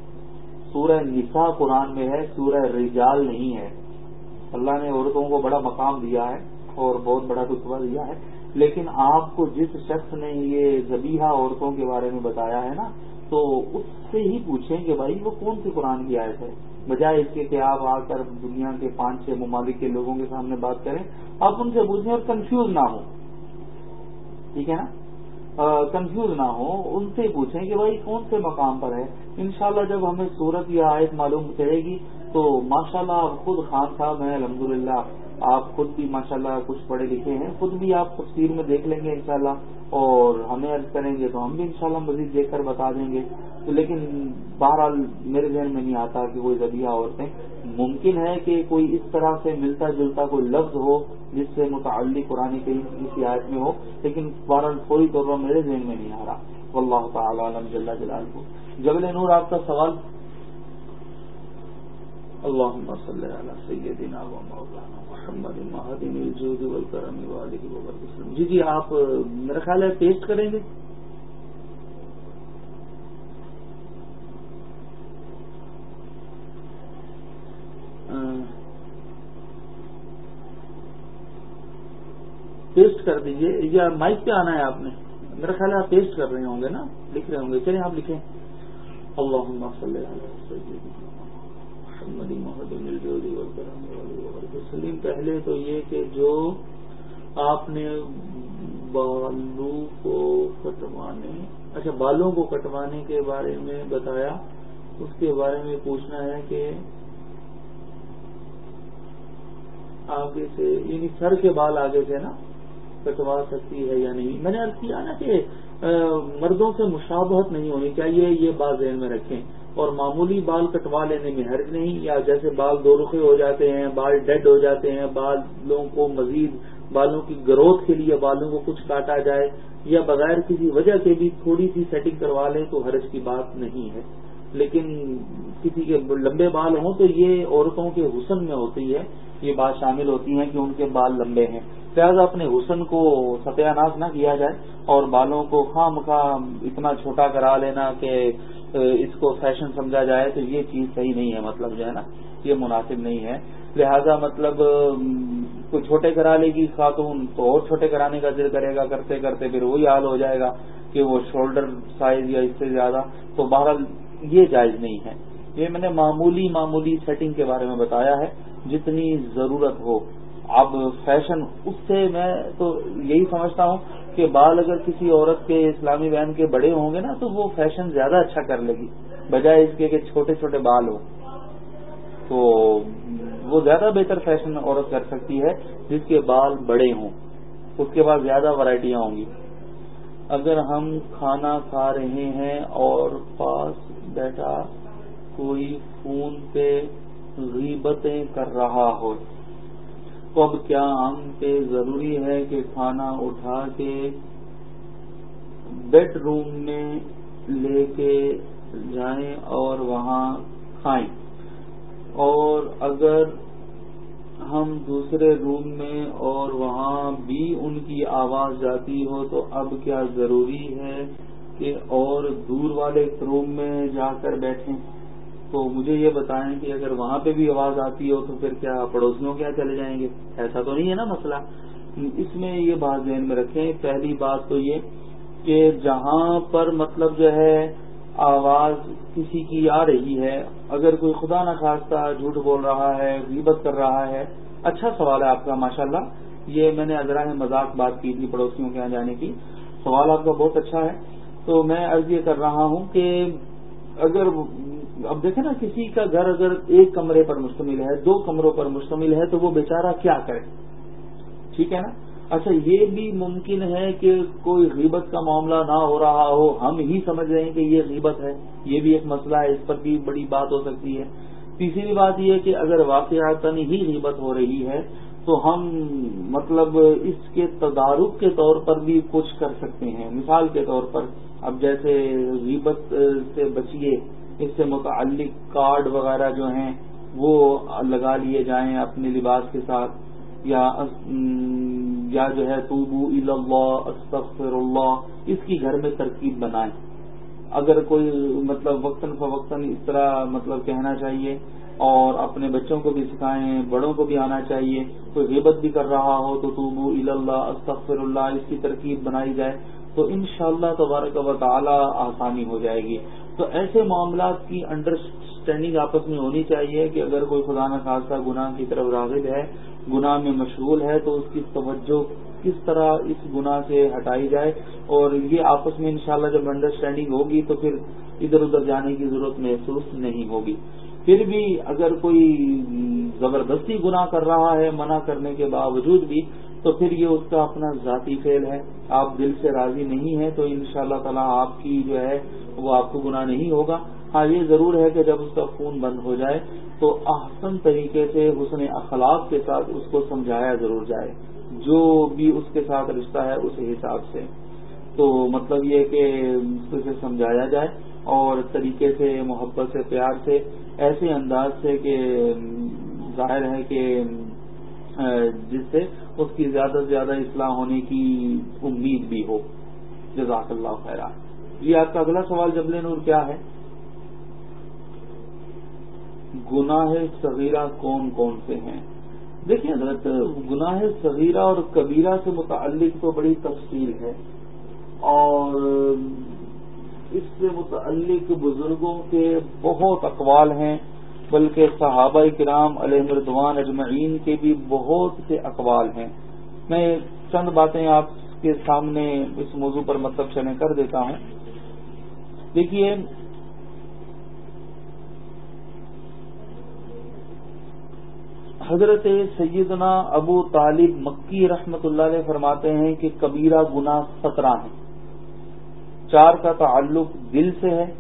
سورہ نساء قرآن میں ہے، سورہ رجال نہیں ہے۔ اللہ نے عورتوں کو بڑا مقام دیا ہے اور بہت بڑا رتبہ دیا ہے۔ لیکن آپ کو جس شخص نے یہ زبیحہ عورتوں کے بارے میں بتایا ہے نا تو اس سے ہی پوچھیں کہ بھائی وہ کون سی قرآن کی آیت ہے؟ بجائے اس کے کہ آپ آ کر دنیا کے پانچ چھ ممالک کے لوگوں کے سامنے بات کریں، آپ ان سے پوچھیں اور کنفیوز نہ ہوں۔ ٹھیک ہے نا؟ کنفیوز نہ ہو ان سے پوچھیں کہ بھائی کون سے مقام پر ہے؟ انشاءاللہ جب ہمیں صورت یا آیت معلوم کرے گی تو ماشاءاللہ اللہ خود خان صاحب ہیں، الحمدللہ آپ خود بھی ماشاءاللہ کچھ پڑھے لکھے ہیں، خود بھی آپ تفصیل میں دیکھ لیں گے انشاءاللہ، اور ہمیں عرض کریں گے تو ہم بھی انشاءاللہ مزید دیکھ کر بتا دیں گے۔ تو لیکن بہرحال میرے ذہن میں نہیں آتا کہ کوئی ذریعہ عورتیں ممکن ہے کہ کوئی اس طرح سے ملتا جلتا کوئی لفظ ہو جس سے متعلق قرآن کہیں کسی آیت میں ہو، لیکن بہرحال فوری طور پر میرے ذہن میں نہیں آ رہا۔ واللہ تعالی علم جل جلال کو جبل نور، آپ کا سوال؟ اللهم صل على سيدنا ومولانا محمد المهدي الجود والكرم والده وبركاته جی جی آپ میرا خیال ہے پیسٹ کریں گے؟ پیسٹ کر دیجیے، یا مائک پہ آنا ہے آپ نے؟ میرا خیال ہے آپ پیسٹ کر رہے ہوں گے نا؟ لکھ رہے ہوں گے، چلیں آپ لکھیں۔ اللهم صل على سيدنا سلیم پہلے تو یہ کہ جو آپ نے بالوں کو کٹوانے اچھا بالوں کو کٹوانے کے بارے میں بتایا، اس کے بارے میں پوچھنا ہے کہ آگے سے یعنی سر کے بال آگے سے نا، کٹوا سکتی ہے یا نہیں؟ میں نے ارد کیا نا کہ مردوں سے مشابہت نہیں ہونی چاہیے، یہ بات ذہن میں رکھیں۔ اور معمولی بال کٹوا لینے میں حرج نہیں، یا جیسے بال دو رخے ہو جاتے ہیں، بال ڈیڈ ہو جاتے ہیں بالوں کو مزید بالوں کی گروتھ کے لیے بالوں کو کچھ کاٹا جائے یا بغیر کسی وجہ سے بھی تھوڑی سی سیٹنگ کروا لیں تو حرج کی بات نہیں ہے۔ لیکن کسی کے لمبے بال ہوں تو یہ عورتوں کے حسن میں ہوتی ہے، یہ بات شامل ہوتی ہے کہ ان کے بال لمبے ہیں۔ لہٰذا اپنے حسن کو ستیہ ناش نہ کیا جائے اور بالوں کو خام خام اتنا چھوٹا کرا لینا کہ اس کو فیشن سمجھا جائے تو یہ چیز صحیح نہیں ہے مطلب جو ہے نا، یہ مناسب نہیں ہے۔ لہذا مطلب کوئی چھوٹے کرا لے گی خاتون تو اور چھوٹے کرانے کا دل کرے گا، کرتے کرتے پھر وہی حال ہو جائے گا کہ وہ شولڈر سائز یا اس سے زیادہ، تو بہرحال یہ جائز نہیں ہے۔ یہ میں نے معمولی معمولی سیٹنگ کے بارے میں بتایا ہے، جتنی ضرورت ہو۔ اب فیشن اس سے میں تو یہی سمجھتا ہوں کہ بال اگر کسی عورت کے اسلامی بہن کے بڑے ہوں گے نا تو وہ فیشن زیادہ اچھا کر لے گی، بجائے اس کے کہ چھوٹے چھوٹے بال ہوں۔ تو وہ زیادہ بہتر فیشن عورت کر سکتی ہے جس کے بال بڑے ہوں۔ اس کے بعد زیادہ ورائٹیاں ہوں گی۔ اگر ہم کھانا کھا رہے ہیں اور پاس بیٹھا کوئی فون پہ غیبتیں کر رہا ہو اب کیا ہم پہ ضروری ہے کہ کھانا اٹھا کے بیڈ روم میں لے کے جائیں اور وہاں کھائیں؟ اور اگر ہم دوسرے روم میں اور وہاں بھی ان کی آواز جاتی ہو تو اب کیا ضروری ہے کہ اور دور والے روم میں جا کر بیٹھیں؟ تو مجھے یہ بتائیں کہ اگر وہاں پہ بھی آواز آتی ہو تو پھر کیا پڑوسیوں کیا چلے جائیں گے؟ ایسا تو نہیں ہے نا مسئلہ۔ اس میں یہ بات ذہن میں رکھیں، پہلی بات تو یہ کہ جہاں پر مطلب جو ہے آواز کسی کی آ رہی ہے، اگر کوئی خدا نخواستہ جھوٹ بول رہا ہے، غیبت کر رہا ہے اچھا سوال ہے آپ کا، ماشاءاللہ۔ یہ میں نے ازرا مذاق بات کی تھی پڑوسیوں کے یہاں جانے کی۔ سوال آپ کا بہت اچھا ہے۔ تو میں عرض یہ کر رہا ہوں کہ اگر اب دیکھیں نا، کسی کا گھر اگر ایک کمرے پر مشتمل ہے، دو کمروں پر مشتمل ہے، تو وہ بیچارہ کیا کرے؟ ٹھیک ہے نا؟ اچھا یہ بھی ممکن ہے کہ کوئی غیبت کا معاملہ نہ ہو رہا ہو۔ ہم ہی سمجھ رہے ہیں کہ یہ غیبت ہے۔ یہ بھی ایک مسئلہ ہے، اس پر بھی بڑی بات ہو سکتی ہے۔ تیسری بات یہ کہ اگر واقعات ہی غیبت ہو رہی ہے، تو ہم مطلب اس کے تدارک کے طور پر بھی کچھ کر سکتے ہیں۔ مثال کے طور پر، اب جیسے غیبت سے بچیے اس سے متعلق کارڈ وغیرہ جو ہیں وہ لگا لیے جائیں اپنے لباس کے ساتھ یا یا جو ہے توبو اللہ استغفر اللہ اس کی گھر میں ترکیب بنائیں۔ اگر کوئی مطلب وقتاً فوقتاً اس طرح مطلب کہنا چاہیے اور اپنے بچوں کو بھی سکھائیں، بڑوں کو بھی آنا چاہیے، کوئی غیبت بھی کر رہا ہو تو توبو اللہ استغفر اللہ اس کی ترکیب بنائی جائے تو انشاءاللہ شاء تبارک و تعالی آسانی ہو جائے گی۔ تو ایسے معاملات کی انڈرسٹینڈنگ آپس میں ہونی چاہیے کہ اگر کوئی خدا نخواستہ گناہ کی طرف راغب ہے، گناہ میں مشغول ہے، تو اس کی توجہ کس طرح اس گناہ سے ہٹائی جائے؟ اور یہ آپس میں انشاءاللہ جب انڈرسٹینڈنگ ہوگی تو پھر ادھر ادھر جانے کی ضرورت محسوس نہیں ہوگی۔ پھر بھی اگر کوئی زبردستی گناہ کر رہا ہے، منع کرنے کے باوجود بھی تو پھر یہ اس کا اپنا ذاتی فیل ہے۔ آپ دل سے راضی نہیں ہیں تو ان شاء اللہ تعالیٰ آپ کی جو ہے وہ آپ کو گناہ نہیں ہوگا۔ ہاں یہ ضرور ہے کہ جب اس کا خون بند ہو جائے تو احسن طریقے سے حسن اخلاق کے ساتھ اس کو سمجھایا ضرور جائے۔ جو بھی اس کے ساتھ رشتہ ہے، اس حساب سے۔ تو مطلب یہ کہ اسے سمجھایا جائے اور طریقے سے، محبت سے، پیار سے، ایسے انداز سے کہ ظاہر ہے کہ جس سے اس کی زیادہ سے زیادہ اصلاح ہونے کی امید بھی ہو۔ جزاک اللہ خیر جی آپ کا اگلا سوال جبل نور کیا ہے؟ گناہ صغیرہ کون کون سے ہیں؟ دیکھیں حضرت، گناہ صغیرہ اور کبیرہ سے متعلق تو بڑی تفصیل ہے۔ اور اس سے متعلق بزرگوں کے بہت اقوال ہیں۔ بلکہ صحابہ کرام علیہ مردوان اجمعین کے بھی بہت سے اقوال ہیں۔ میں چند باتیں آپ کے سامنے اس موضوع پر مطلب چلیں کر دیتا ہوں۔ دیکھیے، حضرت سیدنا ابو طالب مکی رحمت اللہ علیہ فرماتے ہیں کہ کبیرہ گنا سترہ ہیں۔ چار کا تعلق دل سے ہے،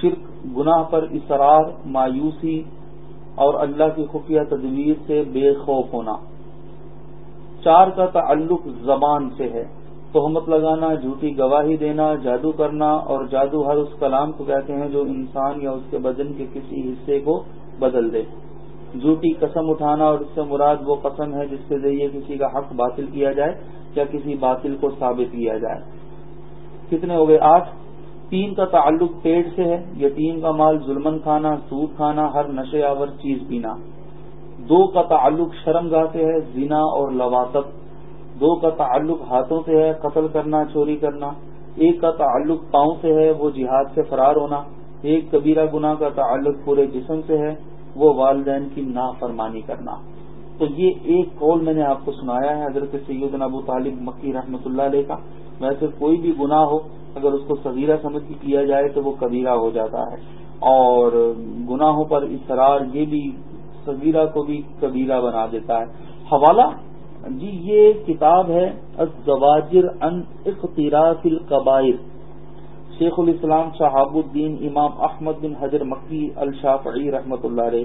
شرک گناہ پر اصرار مایوسی اور اللہ کی خفیہ تدبیر سے بے خوف ہونا۔ چار کا تعلق زبان سے ہے۔ تہمت لگانا، جھوٹی گواہی دینا، جادو کرنا اور جادو ہر اس کلام کو کہتے ہیں جو انسان یا اس کے بدن کے کسی حصے کو بدل دے۔ جھوٹی قسم اٹھانا اور اس سے مراد وہ قسم ہے جس کے ذریعے کسی کا حق باطل کیا جائے یا کسی باطل کو ثابت کیا جائے۔ کتنے ہو گئے آٹھ؟ تین کا تعلق پیٹ سے ہے، یتیم کا مال ظلمن کھانا، سود کھانا، ہر نشے آور چیز پینا۔ دو کا تعلق شرم گاہ سے ہے، زنا اور لواطت۔ دو کا تعلق ہاتھوں سے ہے، قتل کرنا، چوری کرنا۔ ایک کا تعلق پاؤں سے ہے، وہ جہاد سے فرار ہونا۔ ایک کبیرہ گنا کا تعلق پورے جسم سے ہے، وہ والدین کی نافرمانی کرنا۔ تو یہ ایک قول میں نے آپ کو سنایا ہے، حضرت سید ابو طالب مکی رحمۃ اللہ علیہ کا۔ ویسے کوئی بھی گناہ ہو اگر اس کو صغیرہ سمجھ کے کیا جائے تو وہ کبیرہ ہو جاتا ہے۔ اور گناہوں پر اصرار یہ بھی صغیرہ کو بھی کبیرہ بنا دیتا ہے۔ حوالہ؟ جی یہ کتاب ہے، الزواجر ان اختراف القبائر۔ شیخ الاسلام شہاب الدین امام احمد بن حجر مکی الشافعی رحمۃ اللہ علیہ۔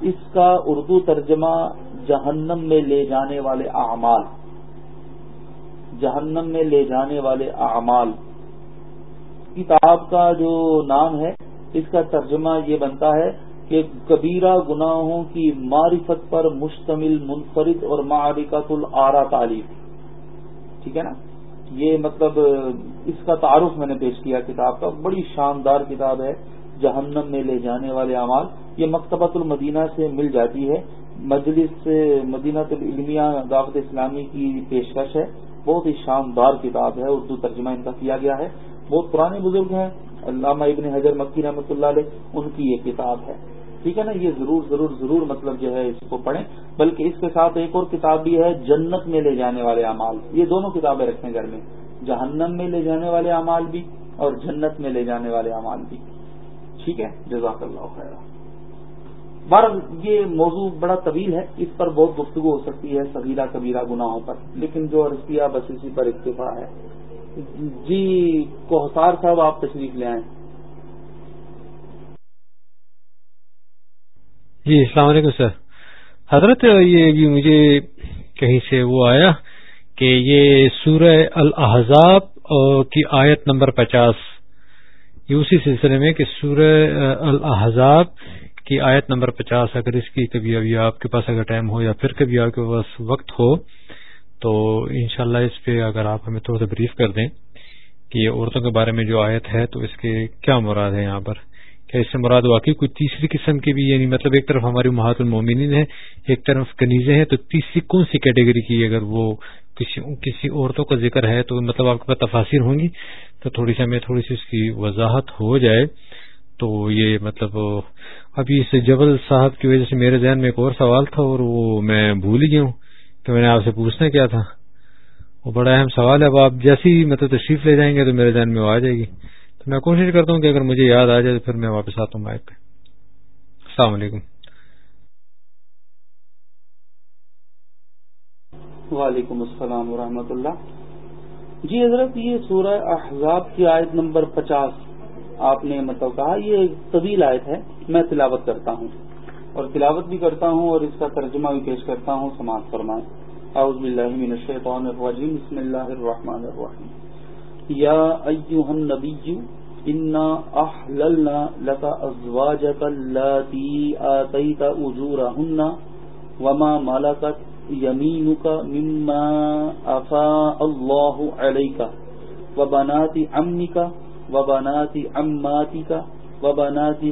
اس کا اردو ترجمہ جہنم میں لے جانے والے اعمال۔ جہنم میں لے جانے والے اعمال۔ کتاب کا جو نام ہے، اس کا ترجمہ یہ بنتا ہے کہ کبیرہ گناہوں کی معرفت پر مشتمل، منفرد اور معرکت العرا تعلیم۔ ٹھیک ہے نا؟ یہ مطلب اس کا تعارف میں نے پیش کیا کتاب کا۔ بڑی شاندار کتاب ہے، جہنم میں لے جانے والے اعمال۔ یہ مکتبۃ المدینہ سے مل جاتی ہے۔ مجلس سے مدینہ العلمیہ دعوت اسلامی کی پیشکش ہے۔ بہت ہی شاندار کتاب ہے، اردو ترجمہ ان کا کیا گیا ہے۔ بہت پرانے بزرگ ہیں، علامہ ابن حضر مکی رحمۃ اللہ علیہ، ان کی یہ کتاب ہے۔ ٹھیک ہے نا؟ یہ ضرور ضرور ضرور مطلب جو ہے اس کو پڑھیں۔ بلکہ اس کے ساتھ ایک اور کتاب بھی ہے، جنت میں لے جانے والے اعمال۔ یہ دونوں کتابیں رکھیں گھر میں۔ جہنم میں لے جانے والے اعمال بھی اور جنت میں لے جانے والے اعمال بھی۔ ٹھیک ہے؟ جزاک اللہ خیر بار یہ موضوع بڑا طویل ہے، اس پر بہت گفتگو ہو سکتی ہے، سبیلا کبیرہ گناہوں پر۔ لیکن جو عرض کیا، بس اسی پر اتفاق ہے۔ جی کوہسار صاحب، آپ تشریف لے آئیں۔ جی السلام علیکم سر۔ حضرت، یہ بھی مجھے کہیں سے وہ آیا کہ یہ سورہ الحضاب کی آیت نمبر پچاس، یہ اسی سلسلے میں کہ سورہ الحضاب کی آیت نمبر پچاس، اگر اس کی کبھی ابھی آپ کے پاس اگر ٹائم ہو یا پھر کبھی آپ کے پاس وقت ہو تو انشاءاللہ اس پہ اگر آپ ہمیں تھوڑا سا بریف کر دیں کہ یہ عورتوں کے بارے میں جو آیت ہے تو اس کے کیا مراد ہے یہاں پر؟ کیا اس سے مراد واقعی کوئی تیسری قسم کی بھی یعنی مطلب ایک طرف ہماری محاط المومنین ہے ایک طرف کنیزیں ہیں، تو تیسری کون سی کیٹیگری کی اگر وہ کسی کسی عورتوں کا ذکر ہے تو مطلب آپ کے پاس تفاصر ہوں گی؟ تو تھوڑی سی ہمیں تھوڑی سی اس کی وضاحت ہو جائے تو یہ مطلب ابھی اس جبل صاحب کی وجہ سے میرے ذہن میں ایک اور سوال تھا اور وہ میں بھول ہی گیا ہوں۔ کہ میں نے آپ سے پوچھنا کیا تھا۔ وہ بڑا اہم سوال ہے۔ اب آپ جیسی مطلب تشریف لے جائیں گے تو میرے ذہن میں وہ آ جائے گی۔ تو میں کوشش کرتا ہوں کہ اگر مجھے یاد آ جائے تو پھر میں واپس آتا ہوں مائک پہ۔ السلام علیکم۔ وعلیکم السلام ورحمۃ اللہ۔ جی حضرت، یہ سورہ احزاب کی آیت نمبر پچاس آپ نے مطلب کہا، یہ طویل آیت ہے، میں تلاوت کرتا ہوں۔ اور تلاوت بھی کرتا ہوں اور اس کا ترجمہ بھی پیش کرتا ہوں، سماعت فرمائیں۔ اعوذ باللہ من الشیطان الرجیم، بسم اللہ الرحمن الرحیم۔ یا ایوہ النبی، انا احللنا لك ازواجك التي آتيت اجورهن وما ملكت يمينك مما افاء الله عليك وبنات عمك وبنات عماتك وبنات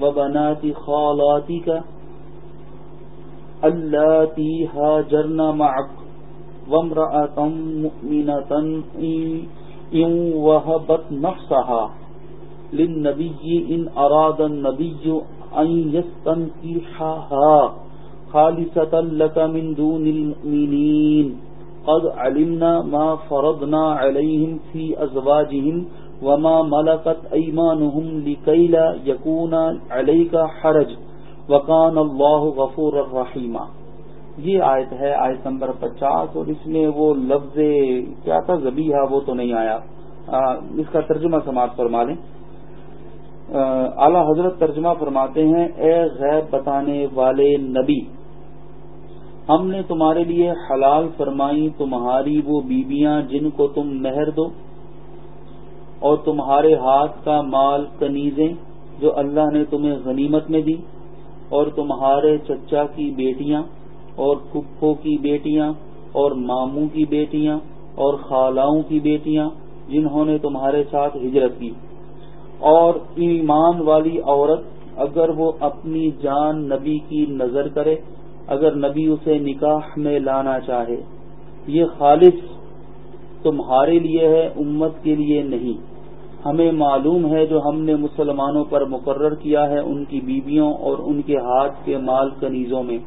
خالك وبنات خالاتك اللاتي هاجرن معك وامرأة مؤمنة إن وهبت نفسها للنبي إن أراد النبي أن يستنكحها خالصة لك من دون المؤمنين. قد علمنا ما فرضنا عليهم في أزواجهم وما ملكت أيمانهم لكي لا يكون عليك حرج وكان الله غفور الرحيم یہ آیت ہے آیت نمبر پچاس اور اس میں وہ لفظ کیا تھا؟ زبی وہ تو نہیں آیا۔ اس کا ترجمہ سماعت فرما لیں۔ اعلی حضرت ترجمہ فرماتے ہیں، اے غیب بتانے والے نبی، ہم نے تمہارے لیے حلال فرمائی تمہاری وہ بیویاں جن کو تم مہر دو۔ اور تمہارے ہاتھ کا مال کنیزیں جو اللہ نے تمہیں غنیمت میں دی، اور تمہارے چچا کی بیٹیاں، اور پھپھو کی بیٹیاں، اور ماموں کی بیٹیاں، اور خالاؤں کی بیٹیاں جنہوں نے تمہارے ساتھ ہجرت کی۔ اور ایمان والی عورت اگر وہ اپنی جان نبی کی نظر کرے، اگر نبی اسے نکاح میں لانا چاہے۔ یہ خالص تمہارے لیے ہے، امت کے لیے نہیں۔ ہمیں معلوم ہے جو ہم نے مسلمانوں پر مقرر کیا ہے ان کی بیویوں اور ان کے ہاتھ کے مال کنیزوں میں۔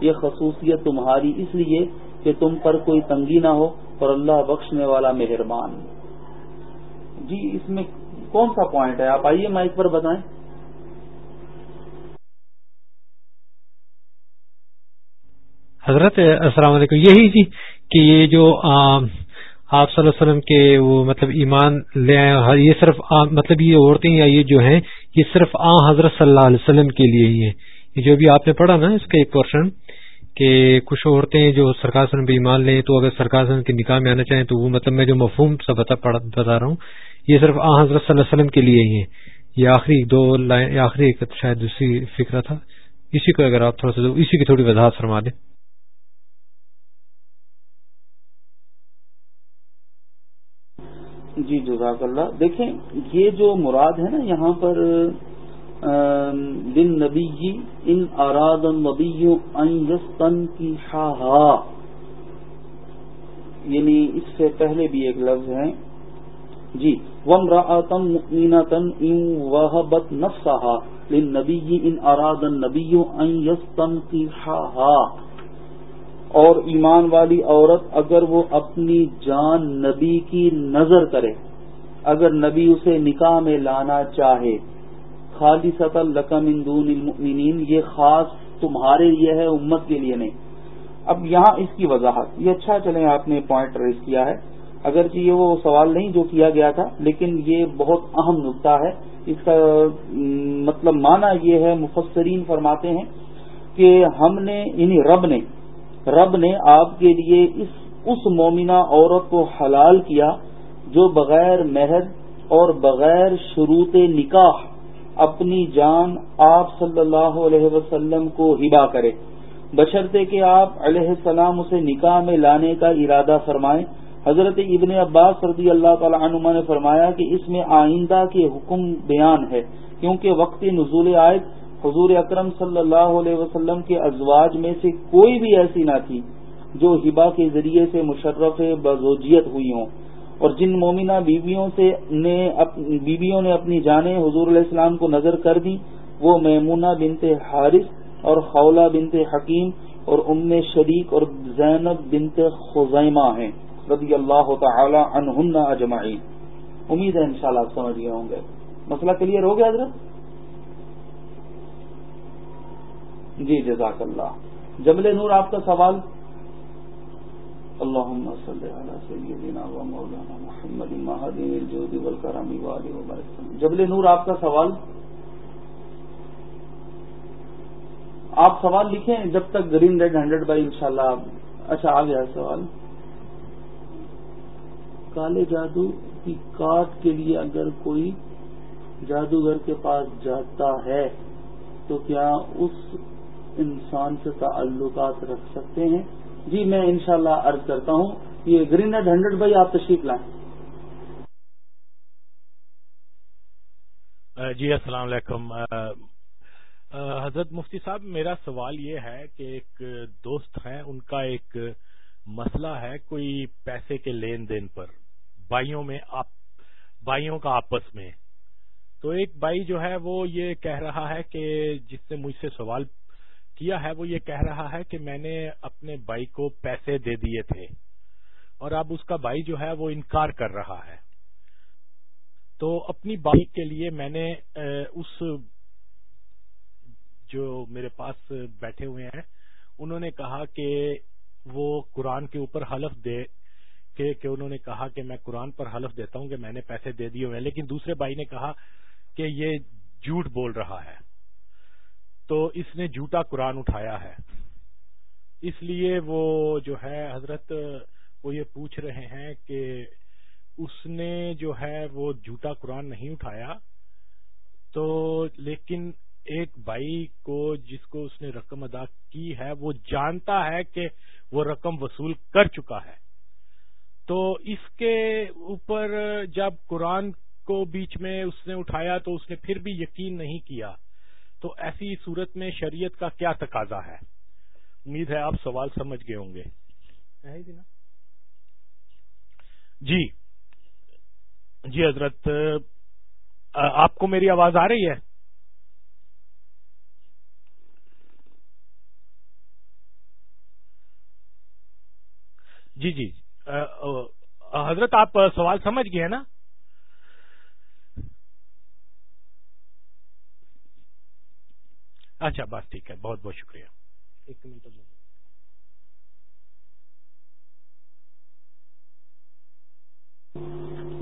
یہ خصوصیت تمہاری، اس لیے کہ تم پر کوئی تنگی نہ ہو اور اللہ بخشنے والا مہربان۔ جی اس میں کون سا پوائنٹ ہے؟ آپ آئیے مائک پر بتائیں۔ حضرت، السلام علیکم۔ یہی جی کہ یہ جو آپ صلی اللہ علیہ وسلم کے وہ مطلب ایمان لے آئے یہ صرف مطلب یہ عورتیں یا یہ جو ہیں یہ صرف آ حضرت صلی اللہ علیہ وسلم کے لیے ہی ہے جو بھی آپ نے پڑھا نا اس کا ایک پورشن کہ کچھ عورتیں جو سرکار سن پہ ایمان لیں تو اگر سرکار سن کے نکاح میں آنا چاہیں تو وہ مطلب میں جو مفہوم سا بتا, بتا رہا ہوں یہ صرف آ حضرت صلی اللہ علیہ وسلم کے لیے ہی ہے یہ آخری دو لائن آخری ایک شاید دوسری فکر تھا۔ اسی کو اگر آپ تھوڑا سا اسی کی تھوڑی وضاحت فرما دیں۔ جی جزاک اللہ۔ دیکھیں، یہ جو مراد ہے نا، یہاں پر دن نبی ان اراد نبی یستن کی یعنی اس سے پہلے بھی ایک لفظ ہے جی وم راتم مکمینتن ان وحبت نفسا نبی ان اراد نبی یستن کی اور ایمان والی عورت اگر وہ اپنی جان نبی کی نظر کرے، اگر نبی اسے نکاح میں لانا چاہے خالی سطح لکم اندون المؤمنین، یہ خاص تمہارے لیے ہے، امت کے لیے نہیں۔ اب یہاں اس کی وضاحت، یہ اچھا چلیں، آپ نے پوائنٹ ریز کیا ہے۔ اگرچہ یہ وہ سوال نہیں جو کیا گیا تھا، لیکن یہ بہت اہم نقطہ ہے۔ اس کا مطلب معنی یہ ہے، مفسرین فرماتے ہیں کہ ہم نے یعنی رب نے رب نے آپ کے لیے اس اس مومنہ عورت کو حلال کیا جو بغیر مہد اور بغیر شروط نکاح اپنی جان آپ صلی اللہ علیہ وسلم کو ہبا کرے۔ بشرطے کہ آپ علیہ السلام اسے نکاح میں لانے کا ارادہ فرمائیں۔ حضرت ابن عباس رضی اللہ تعالی عنما نے فرمایا کہ اس میں آئندہ کے حکم بیان ہے، کیونکہ وقتی نزول آئے حضور اکرم صلی اللہ علیہ وسلم کے ازواج میں سے کوئی بھی ایسی نہ تھی جو ہبا کے ذریعے سے مشرف بزوجیت ہوئی ہوں۔ اور جن مومنہ بیویوں سے نے بیویوں نے اپنی جانیں حضور علیہ السلام کو نظر کر دی، وہ میمونہ بنت حارث اور خولہ بنت حکیم اور ام شریک اور زینب بنت خزیمہ ہیں، رضی اللہ تعالی عنہن اجمعین۔ امید ہے انشاءاللہ آپ سمجھ گئے ہوں گے۔ مسئلہ کلیئر ہو گیا حضرت؟ جی جزاک اللہ۔ جبل نور، آپ کا سوال؟ اللهم صل على سيدنا محمد المهدي الجود والكرم والي جبل نور، آپ کا سوال؟ آپ سوال لکھیں جب تک گرین ریڈ ہنڈریڈ بائی انشاءاللہ۔ اچھا آ گیا سوال۔ کالے جادو کی کاٹ کے لیے اگر کوئی جادوگر کے پاس جاتا ہے تو کیا اس انسان سے تعلقات رکھ سکتے ہیں۔ جی میں انشاءاللہ شاء عرض کرتا ہوں، یہ گرین ایڈ ہنڈریڈ بائی آپ تشریف لائیں۔ جی السلام علیکم۔ حضرت مفتی صاحب، میرا سوال یہ ہے کہ ایک دوست ہیں، ان کا ایک مسئلہ ہے کوئی پیسے کے لین دین پر، بھائیوں میں آپ، بھائیوں کا آپس میں۔ تو ایک بھائی جو ہے، وہ یہ کہہ رہا ہے کہ جس نے مجھ سے سوال کیا ہے وہ یہ کہہ رہا ہے کہ میں نے اپنے بھائی کو پیسے دے دیے تھے اور اب اس کا بھائی جو ہے وہ انکار کر رہا ہے۔ تو اپنی بھائی کے لیے میں نے اس جو میرے پاس بیٹھے ہوئے ہیں، انہوں نے کہا کہ وہ قرآن کے اوپر حلف دے، کہ کہ انہوں نے کہا کہ میں قرآن پر حلف دیتا ہوں کہ میں نے پیسے دے دیے ہوئے ہیں۔ لیکن دوسرے بھائی نے کہا کہ یہ جھوٹ بول رہا ہے۔ تو اس نے جھوٹا قرآن اٹھایا ہے۔ اس لیے وہ جو ہے حضرت، وہ یہ پوچھ رہے ہیں کہ اس نے جو ہے وہ جھوٹا قرآن نہیں اٹھایا۔ تو لیکن ایک بھائی کو جس کو اس نے رقم ادا کی ہے، وہ جانتا ہے کہ وہ رقم وصول کر چکا ہے۔ تو اس کے اوپر جب قرآن کو بیچ میں اس نے اٹھایا تو اس نے پھر بھی یقین نہیں کیا۔ تو ایسی صورت میں شریعت کا کیا تقاضا ہے؟ امید ہے آپ سوال سمجھ گئے ہوں گے۔ جی۔ جی حضرت آپ کو میری آواز آ رہی ہے؟ جی جی۔ حضرت آپ سوال سمجھ گئے نا؟ اچھا بس ٹھیک ہے بہت بہت شکریہ۔ ایک منٹ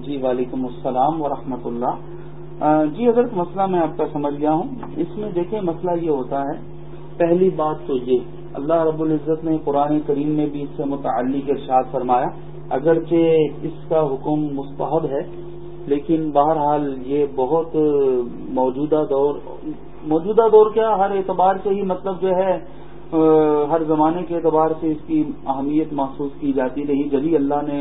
جی وعلیکم السلام ورحمۃ اللہ۔ جی حضرت مسئلہ میں آپ کا سمجھ گیا ہوں اس میں دیکھیں مسئلہ یہ ہوتا ہے پہلی بات تو یہ اللہ رب العزت نے قرآن کریم میں بھی اس سے متعلق ارشاد فرمایا اگرچہ اس کا حکم مستحب ہے لیکن بہرحال یہ بہت موجودہ دور موجودہ دور کیا؟ ہر اعتبار سے ہی مطلب جو ہے ہر زمانے کے اعتبار سے اس کی اہمیت محسوس کی جاتی رہی۔ جبھی اللہ نے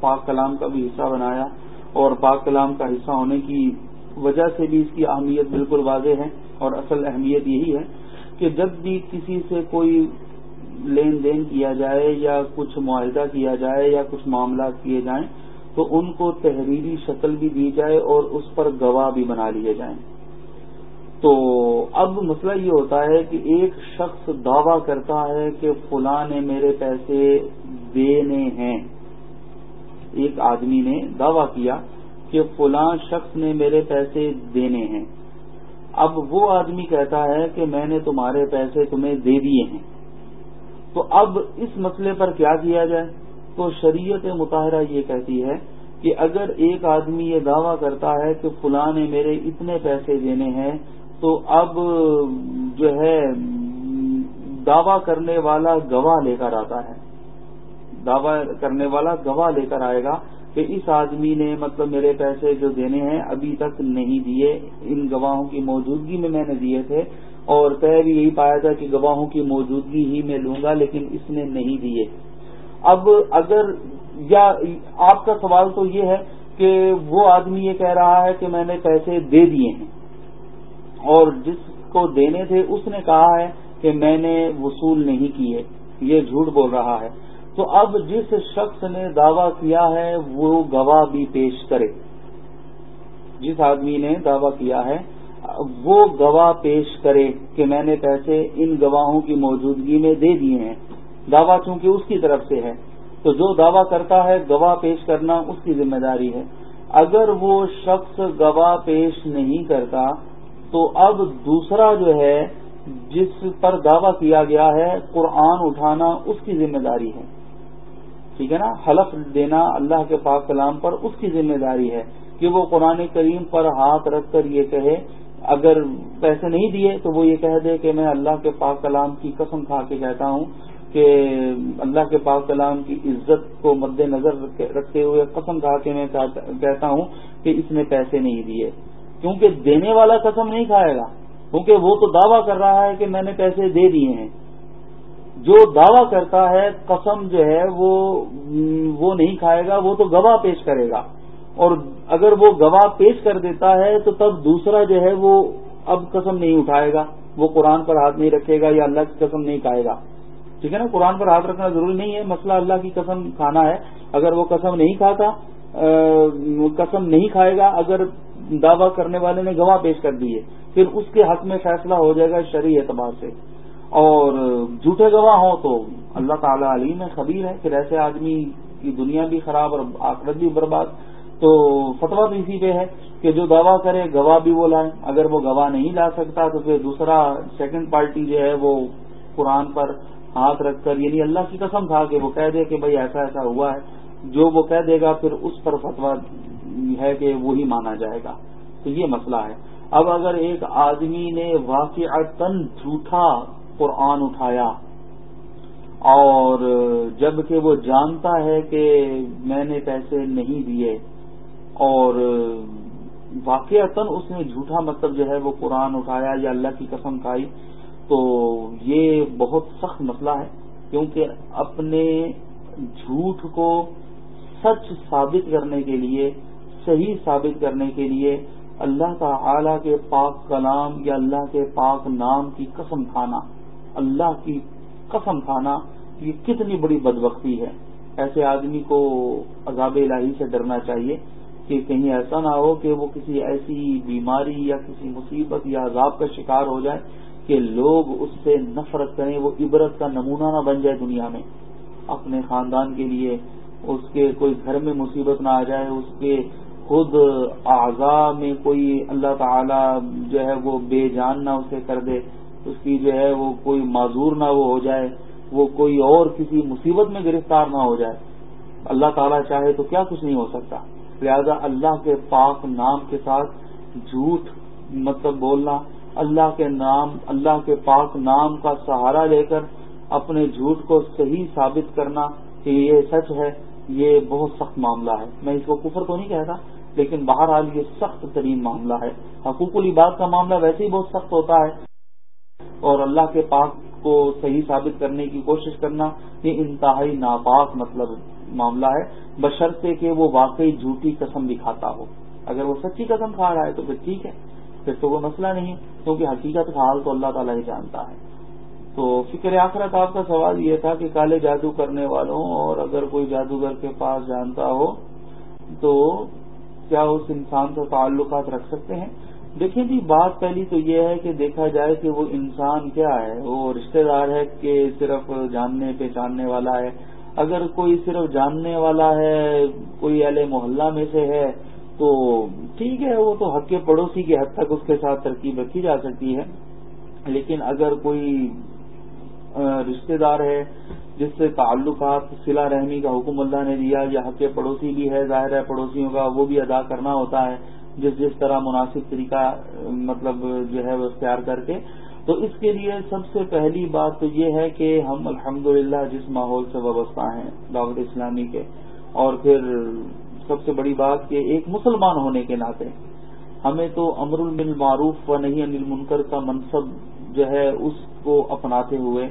پاک کلام کا بھی حصہ بنایا اور پاک کلام کا حصہ ہونے کی وجہ سے بھی اس کی اہمیت بالکل واضح ہے اور اصل اہمیت یہی ہے کہ جب بھی کسی سے کوئی لین دین کیا جائے یا کچھ معاہدہ کیا جائے یا کچھ معاملات کیے جائیں، تو ان کو تحریری شکل بھی دی جائے اور اس پر گواہ بھی بنا لیے جائیں۔ تو اب مسئلہ یہ ہوتا ہے کہ ایک شخص دعویٰ کرتا ہے کہ فلاں نے میرے پیسے دینے ہیں۔ ایک آدمی نے دعویٰ کیا کہ فلاں شخص نے میرے پیسے دینے ہیں۔ اب وہ آدمی کہتا ہے کہ میں نے تمہارے پیسے تمہیں دے دیے ہیں۔ تو اب اس مسئلے پر کیا کیا جائے؟ تو شریعت مطالعہ یہ کہتی ہے کہ اگر ایک آدمی یہ دعویٰ کرتا ہے کہ فلاں نے میرے اتنے پیسے دینے ہیں تو اب جو ہے دعوی کرنے والا گواہ لے کر آتا ہے۔ دعوی کرنے والا گواہ لے کر آئے گا کہ اس آدمی نے مطلب میرے پیسے جو دینے ہیں ابھی تک نہیں دیے، ان گواہوں کی موجودگی میں میں نے دیے تھے۔ اور طے بھی یہی پایا تھا کہ گواہوں کی موجودگی ہی میں لوں گا، لیکن اس نے نہیں دیے۔ اب اگر یا آپ کا سوال تو یہ ہے کہ وہ آدمی یہ کہہ رہا ہے کہ میں نے پیسے دے دیے ہیں۔ اور جس کو دینے تھے اس نے کہا ہے کہ میں نے وصول نہیں کیے، یہ جھوٹ بول رہا ہے۔ تو اب جس شخص نے دعویٰ کیا ہے، وہ گواہ بھی پیش کرے۔ جس آدمی نے دعویٰ کیا ہے، وہ گواہ پیش کرے کہ میں نے پیسے ان گواہوں کی موجودگی میں دے دیے ہیں۔ دعویٰ چونکہ اس کی طرف سے ہے۔ تو جو دعویٰ کرتا ہے، گواہ پیش کرنا اس کی ذمہ داری ہے۔ اگر وہ شخص گواہ پیش نہیں کرتا تو اب دوسرا جو ہے، جس پر دعویٰ کیا گیا ہے، قرآن اٹھانا اس کی ذمہ داری ہے۔ ٹھیک ہے نا؟ حلف دینا اللہ کے پاک کلام پر اس کی ذمہ داری ہے کہ وہ قرآن کریم پر ہاتھ رکھ کر یہ کہے۔ اگر پیسے نہیں دیے تو وہ یہ کہہ دے کہ میں اللہ کے پاک کلام کی قسم کھا کے کہتا ہوں کہ اللہ کے پاک کلام کی عزت کو مد نظر رکھتے ہوئے قسم کھا کے میں کہتا ہوں کہ اس نے پیسے نہیں دیے۔ کیونکہ دینے والا قسم نہیں کھائے گا، کیونکہ وہ تو دعویٰ کر رہا ہے کہ میں نے پیسے دے دیے ہیں۔ جو دعویٰ کرتا ہے، قسم جو ہے، وہ وہ نہیں کھائے گا، وہ تو گواہ پیش کرے گا۔ اور اگر وہ گواہ پیش کر دیتا ہے، تو تب دوسرا جو ہے، وہ اب قسم نہیں اٹھائے گا۔ وہ قرآن پر ہاتھ نہیں رکھے گا یا اللہ کی قسم نہیں کھائے گا۔ ٹھیک ہے نا؟ قرآن پر ہاتھ رکھنا ضروری نہیں ہے۔ مسئلہ اللہ کی قسم کھانا ہے۔ اگر وہ قسم نہیں کھاتا قسم نہیں کھائے گا، اگر دعویٰ کرنے والے نے گواہ پیش کر دیے، پھر اس کے حق میں فیصلہ ہو جائے گا شرعی اعتبار سے۔ اور جھوٹے گواہ ہوں تو اللہ تعالی علی میں خبیر ہے کہ ایسے آدمی کی دنیا بھی خراب اور آخرت بھی برباد۔ تو فتوا بھی اسی پہ ہے کہ جو دعویٰ کرے، گواہ بھی وہ لائے اگر وہ گواہ نہیں لا سکتا تو پھر دوسرا سیکنڈ پارٹی جو ہے وہ قرآن پر ہاتھ رکھ کر یعنی اللہ کی قسم کھا کے وہ کہہ دے کہ بھائی ایسا ایسا ہوا ہے۔ جو وہ کہہ دے گا، پھر اس پر فتوا ہے کہ وہی مانا جائے گا۔ تو یہ مسئلہ ہے۔ اب اگر ایک آدمی نے واقع جھوٹا قرآن اٹھایا اور جبکہ وہ جانتا ہے کہ میں نے پیسے نہیں دیے اور واقع اس نے جھوٹا مطلب جو ہے وہ قرآن اٹھایا یا اللہ کی قسم کھائی، تو یہ بہت سخت مسئلہ ہے۔ کیونکہ اپنے جھوٹ کو سچ ثابت کرنے کے لیے صحیح ثابت کرنے کے لیے اللہ تعالی کے پاک کلام یا اللہ کے پاک نام کی قسم کھانا، اللہ کی قسم کھانا، یہ کتنی بڑی بدبختی ہے۔ ایسے آدمی کو عذاب الہی سے ڈرنا چاہیے کہ کہیں ایسا نہ ہو کہ وہ کسی ایسی بیماری یا کسی مصیبت یا عذاب کا شکار ہو جائے کہ لوگ اس سے نفرت کریں، وہ عبرت کا نمونہ نہ بن جائے دنیا میں۔ اپنے خاندان کے لیے اس کے کوئی گھر میں مصیبت نہ آ جائے، اس کے خود اعضاء میں کوئی اللہ تعالی جو ہے وہ بے جان نہ اسے کر دے، اس کی جو ہے وہ کوئی معذور نہ وہ ہو جائے، وہ کوئی اور کسی مصیبت میں گرفتار نہ ہو جائے۔ اللہ تعالیٰ چاہے تو کیا کچھ نہیں ہو سکتا۔ لہذا اللہ کے پاک نام کے ساتھ جھوٹ مطلب بولنا، اللہ کے نام، اللہ کے پاک نام کا سہارا لے کر اپنے جھوٹ کو صحیح ثابت کرنا کہ یہ سچ ہے، یہ بہت سخت معاملہ ہے۔ میں اس کو کفر تو نہیں کہتا لیکن بہرحال یہ سخت ترین معاملہ ہے۔ حقوق العباد کا معاملہ ویسے ہی بہت سخت ہوتا ہے۔ اور اللہ کے پاک کو صحیح ثابت کرنے کی کوشش کرنا یہ انتہائی ناپاک مطلب معاملہ ہے۔ بشرطے کہ وہ واقعی جھوٹی قسم بھی کھاتا ہو۔ اگر وہ سچی قسم کھا رہا ہے تو پھر ٹھیک ہے۔ پھر تو وہ مسئلہ نہیں، کیونکہ حقیقت کا حال تو اللہ تعالیٰ ہی جانتا ہے۔ تو فکر آخرت، آپ کا سوال یہ تھا کہ کالے جادو کرنے والوں اور اگر کوئی جادوگر کے پاس جانتا ہو تو کیا اس انسان سے تعلقات رکھ سکتے ہیں؟ دیکھیں جی بات پہلی تو یہ ہے کہ دیکھا جائے کہ وہ انسان کیا ہے؟ وہ رشتہ دار ہے کہ صرف جاننے پہچاننے والا ہے۔ اگر کوئی صرف جاننے والا ہے، کوئی اہل محلہ میں سے ہے، تو ٹھیک ہے، وہ تو حق کے پڑوسی کی حد تک اس کے ساتھ ترکیب رکھی جا سکتی ہے۔ لیکن اگر کوئی رشتہ دار ہے جس سے تعلقات سلا رحمی کا حکم اللہ نے دیا، یا حق پڑوسی بھی ہے، ظاہر ہے پڑوسیوں کا وہ بھی ادا کرنا ہوتا ہے، جس جس طرح مناسب طریقہ مطلب جو ہے وہ اختیار کر کے۔ تو اس کے لیے سب سے پہلی بات تو یہ ہے کہ ہم الحمدللہ جس ماحول سے وابستہ ہیں، دعوت اسلامی کے۔ اور پھر سب سے بڑی بات کہ ایک مسلمان ہونے کے ناطے۔ ہمیں تو امر المل معروف و نہیں انل منکر کا منصب جو ہے اس کو اپناتے ہوئے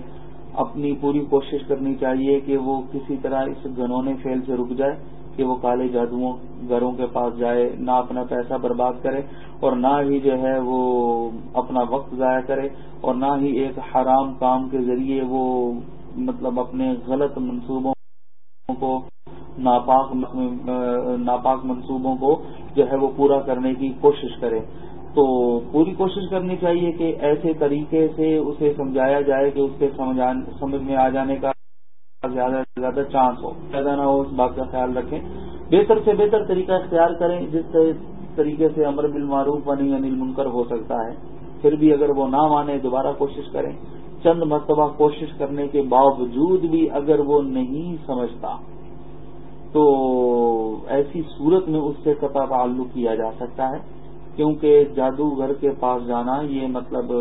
اپنی پوری کوشش کرنی چاہیے کہ وہ کسی طرح اس گنونے فیل سے رک جائے کہ وہ کالے جادوؤں گھروں کے پاس جائے، نہ اپنا پیسہ برباد کرے اور نہ ہی جو ہے وہ اپنا وقت ضائع کرے اور نہ ہی ایک حرام کام کے ذریعے وہ مطلب اپنے غلط منصوبوں کو، ناپاک ناپاک منصوبوں کو جو ہے وہ پورا کرنے کی کوشش کرے۔ تو پوری کوشش کرنی چاہیے کہ ایسے طریقے سے اسے سمجھایا جائے کہ اس کے سمجھ میں آ جانے کا زیادہ سے زیادہ چانس ہو۔ پیدا نہ ہو اس بات کا خیال رکھیں۔ بہتر سے بہتر طریقہ اختیار کریں، جس طریقے سے امر بالمعروف بنی انل منکر ہو سکتا ہے۔ پھر بھی اگر وہ نہ مانے، دوبارہ کوشش کریں۔ چند مرتبہ کوشش کرنے کے باوجود بھی اگر وہ نہیں سمجھتا، تو ایسی صورت میں اس سے قطع تعلق کیا جا سکتا ہے۔ کیونکہ جادوگر کے پاس جانا، یہ مطلب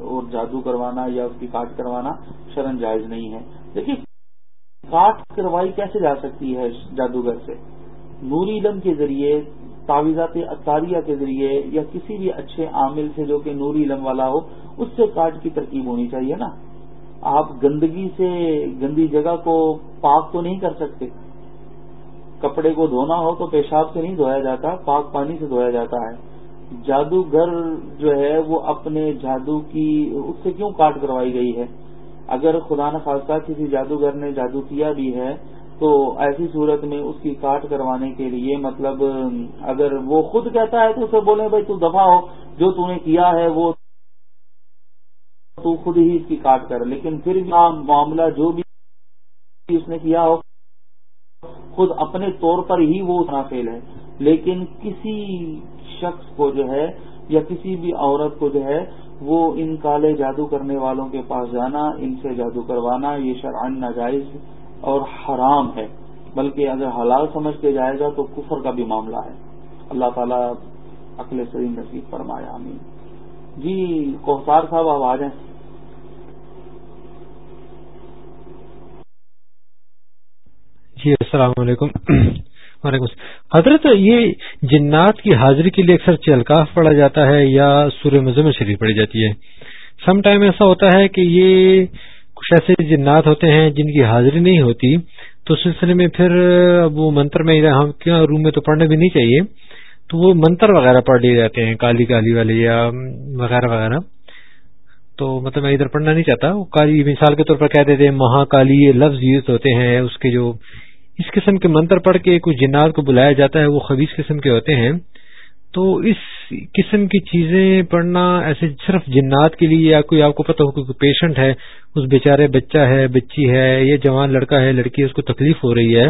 اور جادو کروانا یا اس کی کاٹ کروانا شرن جائز نہیں ہے۔ دیکھیے، کاٹ کروائی کیسے جا سکتی ہے جادوگر سے؟ نوری علم کے ذریعے، تعویذات اطاریہ کے ذریعے، یا کسی بھی اچھے عامل سے جو کہ نوری علم والا ہو، اس سے کاٹ کی ترکیب ہونی چاہیے نا۔ آپ گندگی سے، گندی جگہ کو پاک تو نہیں کر سکتے کپڑے کو دھونا ہو تو پیشاب سے نہیں دھویا جاتا، پاک پانی سے دھویا جاتا ہے۔ جادوگر جو ہے وہ اپنے جادو کی، اس سے کیوں کاٹ کروائی گئی ہے؟ اگر خدا نخواستہ کسی جادوگر نے جادو کیا بھی ہے، تو ایسی صورت میں اس کی کاٹ کروانے کے لیے مطلب اگر وہ خود کہتا ہے تو اسے بولے بھائی تو دفاع ہو، جو تو نے کیا ہے وہ تو خود ہی اس کی کاٹ کر۔ لیکن پھر بھی معاملہ جو بھی اس نے کیا ہو خود اپنے طور پر ہی وہ اتنا فیل ہے۔ لیکن کسی شخص کو جو ہے یا کسی بھی عورت کو جو ہے وہ ان کالے جادو کرنے والوں کے پاس جانا، ان سے جادو کروانا، یہ شرعن ناجائز اور حرام ہے۔ بلکہ اگر حلال سمجھ کے جائے گا تو کفر کا بھی معاملہ ہے۔ اللہ تعالیٰ عقل سلیم نصیب فرمایا امین جی کوسار صاحب آپ آ جائیں جی السلام علیکم۔ وعلیکم حضرت، یہ جنات کی حاضری کے لیے اکثر چلکاف پڑھا جاتا ہے یا سورہ مزم شریف پڑھی جاتی ہے۔ سم ٹائم ایسا ہوتا ہے کہ یہ کچھ ایسے جنات ہوتے ہیں جن کی حاضری نہیں ہوتی۔ تو سلسلے میں پھر وہ منتر میں روم میں تو پڑھنے بھی نہیں چاہیے۔ تو وہ منتر وغیرہ پڑھ لیے جاتے ہیں، کالی کالی والے یا وغیرہ وغیرہ۔ تو مطلب میں ادھر پڑھنا نہیں چاہتا۔ کالی مثال کے طور پر کہہ دیتے ہیں مہا کالی یہ لفظ یوز ہوتے ہیں، اس کے جو اس قسم کے منتر پڑھ کے کچھ جنات کو بلایا جاتا ہے، وہ خبیص قسم کے ہوتے ہیں۔ تو اس قسم کی چیزیں پڑھنا ایسے صرف جنات کے لیے یا کوئی آپ کو پتا ہو کوئی پیشنٹ ہے، اس بیچارے بچہ ہے، بچی ہے، یا جوان لڑکا ہے، لڑکی ہے، اس کو تکلیف ہو رہی ہے۔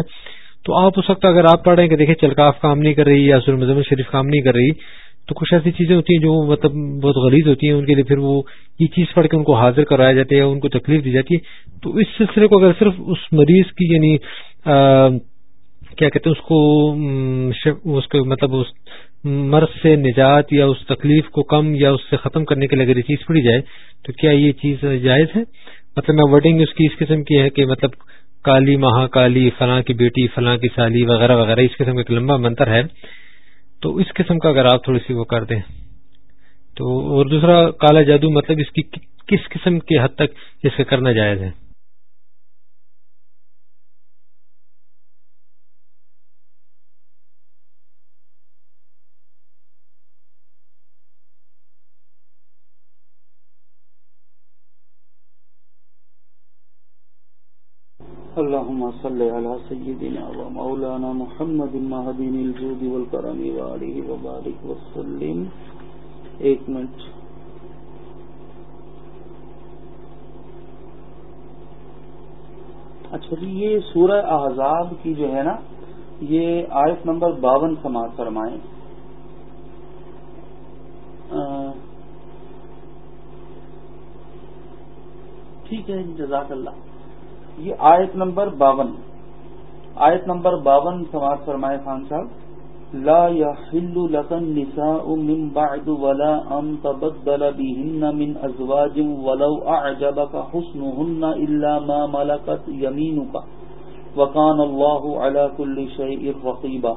تو آپ اس وقت اگر آپ پڑھ رہے ہیں کہ دیکھیں چلکاف کام نہیں کر رہی یا سر مزم شریف کام نہیں کر رہی تو کچھ ایسی چیزیں ہوتی ہیں جو مطلب بہت غلیظ ہوتی ہیں ان کے لیے، پھر وہ یہ چیز پڑھ کے ان کو حاضر کرایا جاتا ہے یا ان کو تکلیف دی جاتی ہے۔ تو اس سلسلے کو اگر صرف اس مریض کی یعنی کیا کہتے ہیں، اس کو اس کو مطلب اس مرض سے نجات یا اس تکلیف کو کم یا اس سے ختم کرنے کے لیے اگر یہ چیز پڑی جائے، تو کیا یہ چیز جائز ہے؟ مطلب میں ورڈنگ اس کی اس قسم کی ہے کہ مطلب کالی مہا کالی فلاں کی بیٹی، فلاں کی سالی، وغیرہ وغیرہ، اس قسم کا ایک لمبا منتر ہے۔ تو اس قسم کا اگر آپ تھوڑی سی وہ کر دیں۔ تو اور دوسرا کالا جادو مطلب اس کی کس قسم کے حد تک اس کا کرنا جائز ہے اللهم صل على سيدنا ومولانا محمد المهدين الجود والكرم وعليه وبارك وسلم. ایک منٹ. اچھا جی یہ سورہ احزاب کی جو ہے نا، یہ آیت نمبر باون سماعت فرمائیں۔ ٹھیک ہے، جزاک اللہ۔ یہ آیت نمبر باون، آیت نمبر باون سماعت فرمائے خان صاحب، لا يحل لك النساء من بعد ولا ان تبدل بهن من ازواج ولو اعجبك حسنهن الا ما ملكت يمينك وكان الله على كل شيء رقيبا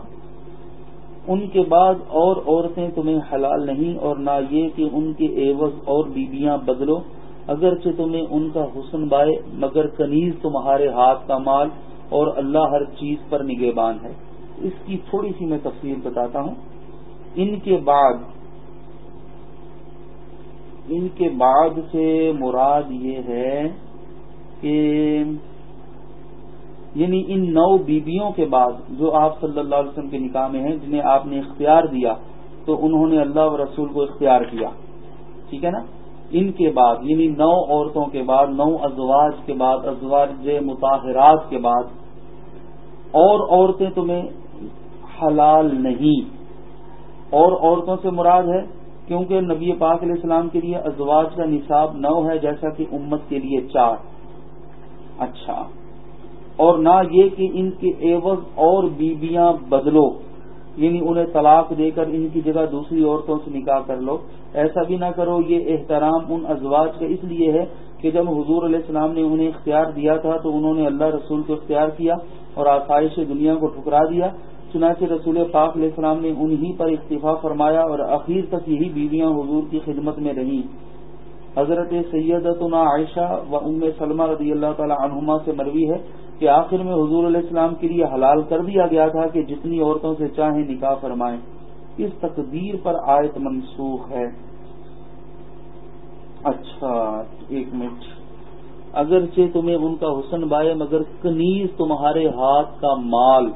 ان کے بعد اور عورتیں تمہیں حلال نہیں اور نہ یہ کہ ان کے عوض اور بیبیاں بدلو۔ اگرچہ تمہیں ان کا حسن بائے، مگر کنیز تمہارے ہاتھ کا مال اور اللہ ہر چیز پر نگہبان ہے۔ اس کی تھوڑی سی میں تفصیل بتاتا ہوں۔ ان کے بعد، ان کے بعد سے مراد یہ ہے کہ یعنی ان نو بیبیوں کے بعد جو آپ صلی اللہ علیہ وسلم کے نکاح میں ہیں، جنہیں آپ نے اختیار دیا، تو انہوں نے اللہ و رسول کو اختیار کیا۔ ٹھیک ہے نا؟ ان کے بعد یعنی نو عورتوں کے بعد، نو ازواج کے بعد، ازواج مطاہرات کے بعد، اور عورتیں تمہیں حلال نہیں۔ اور عورتوں سے مراد ہے، کیونکہ نبی پاک علیہ السلام کے لیے ازواج کا نصاب نو ہے، جیسا کہ امت کے لیے چار۔ اچھا۔ اور نہ یہ کہ ان کے عوض اور بیبیاں بدلو۔ یعنی انہیں طلاق دے کر ان کی جگہ دوسری عورتوں سے نکاح کر لو۔ ایسا بھی نہ کرو، یہ احترام ان ازواج کا اس لیے ہے کہ جب حضور علیہ السلام نے انہیں اختیار دیا تھا تو انہوں نے اللہ رسول کو اختیار کیا اور آسائش دنیا کو ٹھکرا دیا۔ چنانچہ رسول پاک علیہ السلام نے انہی پر اکتفا فرمایا اور اخیر تک یہی بیویاں حضور کی خدمت میں رہیں۔ حضرت سیدتنا عائشہ و ام سلمہ رضی اللہ تعالی عنہما سے مروی ہے کہ آخر میں حضور علیہ السلام کے لیے حلال کر دیا گیا تھا کہ جتنی عورتوں سے چاہیں نکاح فرمائیں۔ اس تقدیر پر آیت منسوخ ہے۔ اچھا ایک منٹ۔ اگرچہ تمہیں ان کا حسن بائے، مگر کنیز تمہارے ہاتھ کا مال،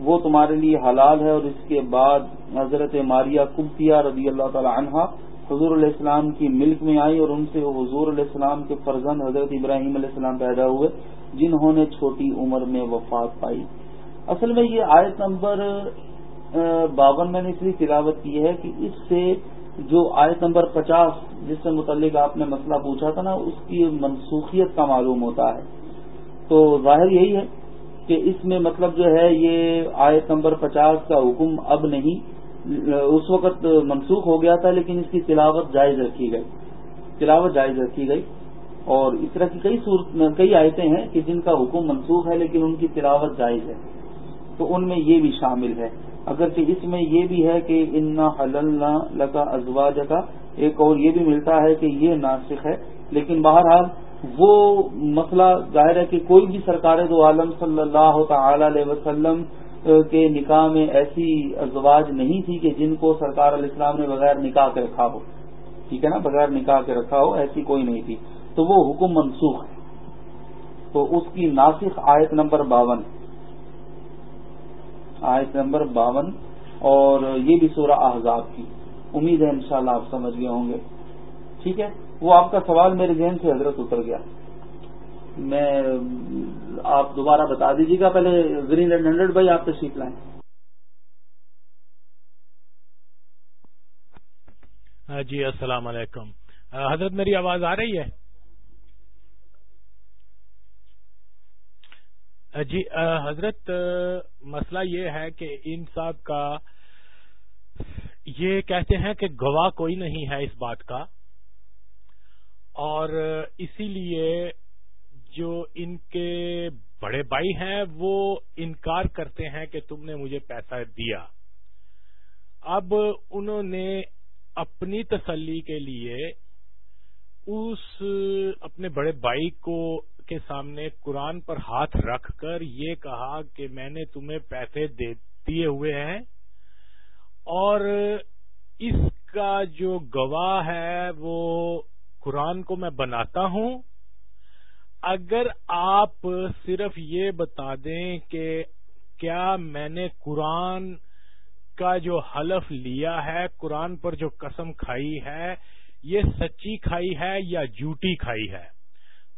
وہ تمہارے لیے حلال ہے۔ اور اس کے بعد حضرت ماریا کبتیا رضی اللہ تعالی عنہا حضور علیہ السلام کی ملک میں آئی اور ان سے حضور علیہ السلام کے فرزند حضرت ابراہیم علیہ السلام پیدا ہوئے، جنہوں نے چھوٹی عمر میں وفات پائی۔ اصل میں یہ آیت نمبر باون میں نے اس لیے تلاوت کی ہے کہ اس سے جو آیت نمبر پچاس، جس سے متعلق آپ نے مسئلہ پوچھا تھا نا، اس کی منسوخیت کا معلوم ہوتا ہے۔ تو ظاہر یہی ہے کہ اس میں مطلب جو ہے، یہ آیت نمبر پچاس کا حکم اب نہیں اس وقت منسوخ ہو گیا تھا، لیکن اس کی تلاوت جائز رکھی گئی۔ تلاوت جائز رکھی گئی۔ اور اس طرح کی کئی کئی آیتیں ہیں کہ جن کا حکم منسوخ ہے، لیکن ان کی تلاوت جائز ہے۔ تو ان میں یہ بھی شامل ہے۔ اگرچہ اس میں یہ بھی ہے کہ ان حلل لگا ازواج کا ایک اور یہ بھی ملتا ہے کہ یہ ناسخ ہے۔ لیکن بہرحال وہ مسئلہ ظاہر ہے کہ کوئی بھی سرکار دو عالم صلی اللہ تعالی علیہ وسلم کے نکاح میں ایسی ازواج نہیں تھی کہ جن کو سرکار علیہ السلام نے بغیر نکاح کے رکھا ہو۔ ٹھیک ہے نا؟ بغیر نکاح کے رکھا ہو، ایسی کوئی نہیں تھی۔ تو وہ حکم منسوخ ہے۔ تو اس کی ناسخ آیت نمبر باون۔ آیت نمبر باون۔ اور یہ بھی سورہ احزاب کی۔ امید ہے انشاءاللہ آپ سمجھ گئے ہوں گے۔ ٹھیک ہے؟ وہ آپ کا سوال میرے ذہن سے حضرت اتر گیا۔ میں آپ دوبارہ بتا دیجیے گا، پہلے گرین لینڈ ہنڈریڈ بھائی، آپ تشریف لائیں۔ جی السلام علیکم۔ حضرت، میری آواز آ رہی ہے؟ جی حضرت مسئلہ یہ ہے کہ ان صاحب کا یہ کہتے ہیں کہ گواہ کوئی نہیں ہے اس بات کا، اور اسی لیے جو ان کے بڑے بھائی ہیں، وہ انکار کرتے ہیں کہ تم نے مجھے پیسہ دیا۔ اب انہوں نے اپنی تسلی کے لیے اس اپنے بڑے بھائی کو کے سامنے قرآن پر ہاتھ رکھ کر یہ کہا کہ میں نے تمہیں پیسے دے دیے ہوئے ہیں اور اس کا جو گواہ ہے، وہ قرآن کو میں بناتا ہوں۔ اگر آپ صرف یہ بتا دیں کہ کیا میں نے قرآن کا جو حلف لیا ہے، قرآن پر جو قسم کھائی ہے، یہ سچی کھائی ہے یا جھوٹی کھائی ہے؟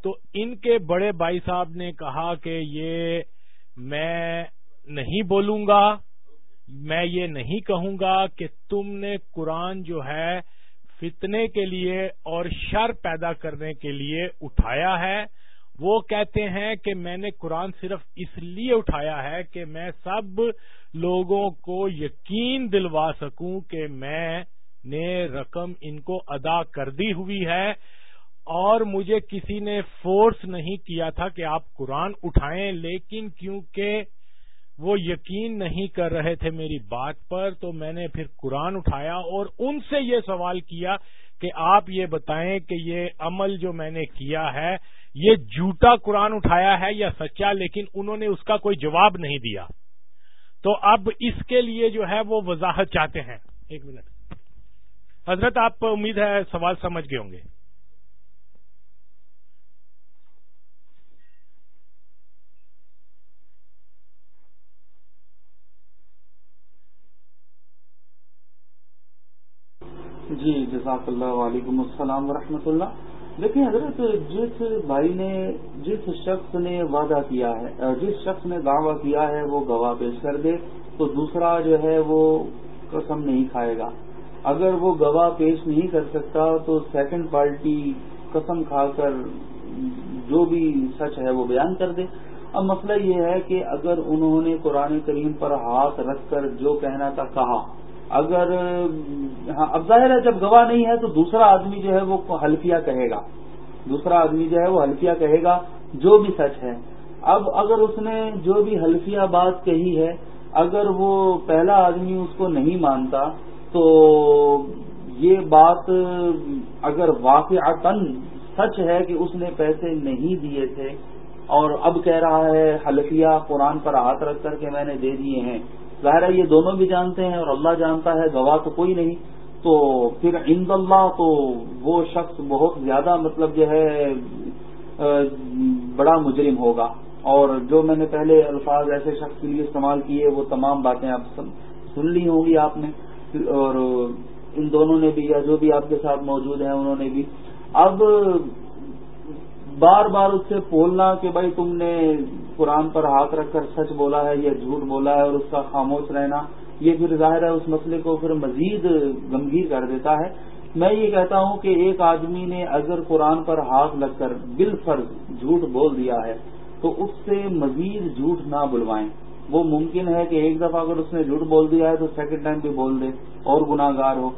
تو ان کے بڑے بھائی صاحب نے کہا کہ یہ میں نہیں بولوں گا، میں یہ نہیں کہوں گا کہ تم نے قرآن جو ہے فتنے کے لیے اور شر پیدا کرنے کے لیے اٹھایا ہے۔ وہ کہتے ہیں کہ میں نے قرآن صرف اس لیے اٹھایا ہے کہ میں سب لوگوں کو یقین دلوا سکوں کہ میں نے رقم ان کو ادا کر دی ہوئی ہے اور مجھے کسی نے فورس نہیں کیا تھا کہ آپ قرآن اٹھائیں، لیکن کیونکہ وہ یقین نہیں کر رہے تھے میری بات پر، تو میں نے پھر قرآن اٹھایا اور ان سے یہ سوال کیا کہ آپ یہ بتائیں کہ یہ عمل جو میں نے کیا ہے یہ جھوٹا قرآن اٹھایا ہے یا سچا، لیکن انہوں نے اس کا کوئی جواب نہیں دیا۔ تو اب اس کے لیے جو ہے وہ وضاحت چاہتے ہیں۔ ایک منٹ۔ حضرت، آپ امید ہے سوال سمجھ گئے ہوں گے۔ جی جزاک اللہ وعلیکم السلام ورحمۃ اللہ۔ دیکھیں حضرت جس بھائی نے، جس شخص نے وعدہ کیا ہے جس شخص نے دعویٰ کیا ہے وہ گواہ پیش کر دے، تو دوسرا جو ہے وہ قسم نہیں کھائے گا۔ اگر وہ گواہ پیش نہیں کر سکتا تو سیکنڈ پارٹی قسم کھا کر جو بھی سچ ہے وہ بیان کر دے۔ اب مسئلہ یہ ہے کہ اگر انہوں نے قرآن کریم پر ہاتھ رکھ کر جو کہنا تھا کہا اگر ہاں اب ظاہر ہے جب گواہ نہیں ہے تو دوسرا آدمی جو ہے وہ حلفیہ کہے گا۔ دوسرا آدمی جو ہے وہ حلفیہ کہے گا، جو بھی سچ ہے۔ اب اگر اس نے جو بھی حلفیہ بات کہی ہے، اگر وہ پہلا آدمی اس کو نہیں مانتا، تو یہ بات اگر واقع سچ ہے کہ اس نے پیسے نہیں دیے تھے اور اب کہہ رہا ہے حلفیہ قرآن پر ہاتھ رکھ کر کے میں نے دے دیے ہیں ظاہر ہے یہ دونوں بھی جانتے ہیں اور اللہ جانتا ہے، گواہ تو کوئی نہیں۔ تو پھر عند اللہ تو وہ شخص بہت زیادہ مطلب جو ہے بڑا مجرم ہوگا۔ اور جو میں نے پہلے الفاظ ایسے شخص کے لیے استعمال کیے، وہ تمام باتیں آپ سن لی ہوں گی آپ نے۔ اور ان دونوں نے بھی یا جو بھی آپ کے ساتھ موجود ہیں، انہوں نے بھی۔ اب بار بار اس سے بولنا کہ بھائی تم نے قرآن پر ہاتھ رکھ کر سچ بولا ہے یا جھوٹ بولا ہے اور اس کا خاموش رہنا، یہ پھر ظاہر ہے اس مسئلے کو پھر مزید گمگیر کر دیتا ہے۔ میں یہ کہتا ہوں کہ ایک آدمی نے اگر قرآن پر ہاتھ لگ کر بال فرض جھوٹ بول دیا ہے، تو اس سے مزید جھوٹ نہ بلوائیں۔ وہ ممکن ہے کہ ایک دفعہ اگر اس نے جھوٹ بول دیا ہے تو سیکنڈ ٹائم بھی بول دے اور گناگار ہو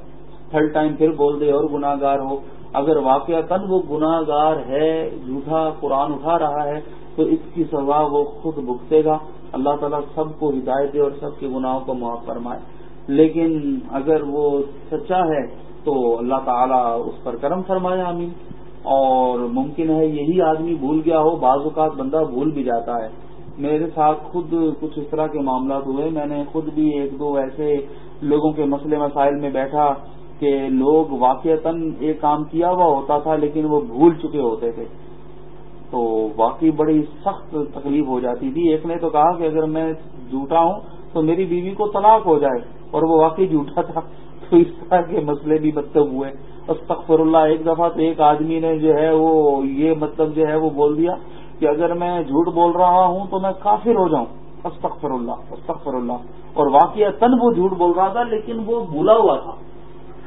تھرڈ ٹائم پھر بول دے اور گناگار ہو۔ اگر واقع تن وہ گناہ گار ہے، جھوٹا قرآن اٹھا رہا ہے، تو اس کی سزا وہ خود بھگتے گا۔ اللہ تعالیٰ سب کو ہدایت دے اور سب کے گناہوں کو معاف فرمائے۔ لیکن اگر وہ سچا ہے، تو اللہ تعالیٰ اس پر کرم فرمائے امین اور ممکن ہے یہی آدمی بھول گیا ہو، بعض اوقات بندہ بھول بھی جاتا ہے۔ میرے ساتھ خود کچھ اس طرح کے معاملات ہوئے۔ میں نے خود بھی ایک دو ایسے لوگوں کے مسئلے، مسائل میں بیٹھا۔ کہ لوگ واقعتاً ایک کام کیا ہوا ہوتا تھا لیکن وہ بھول چکے ہوتے تھے۔ تو واقعی بڑی سخت تکلیف ہو جاتی تھی۔ ایک نے تو کہا کہ اگر میں جھوٹا ہوں تو میری بیوی کو طلاق ہو جائے۔ اور وہ واقعی جھوٹا تھا۔ تو اس طرح کے مسئلے بھی مطلب ہوئے۔ استغفر اللہ، ایک دفعہ تو ایک آدمی نے جو ہے وہ یہ مطلب جو ہے وہ بول دیا کہ اگر میں جھوٹ بول رہا ہوں تو میں کافر ہو جاؤں۔ استغفر اللہ استغفر اللہ۔ اور واقعہ تن وہ جھوٹ بول رہا تھا لیکن وہ بھولا ہوا تھا۔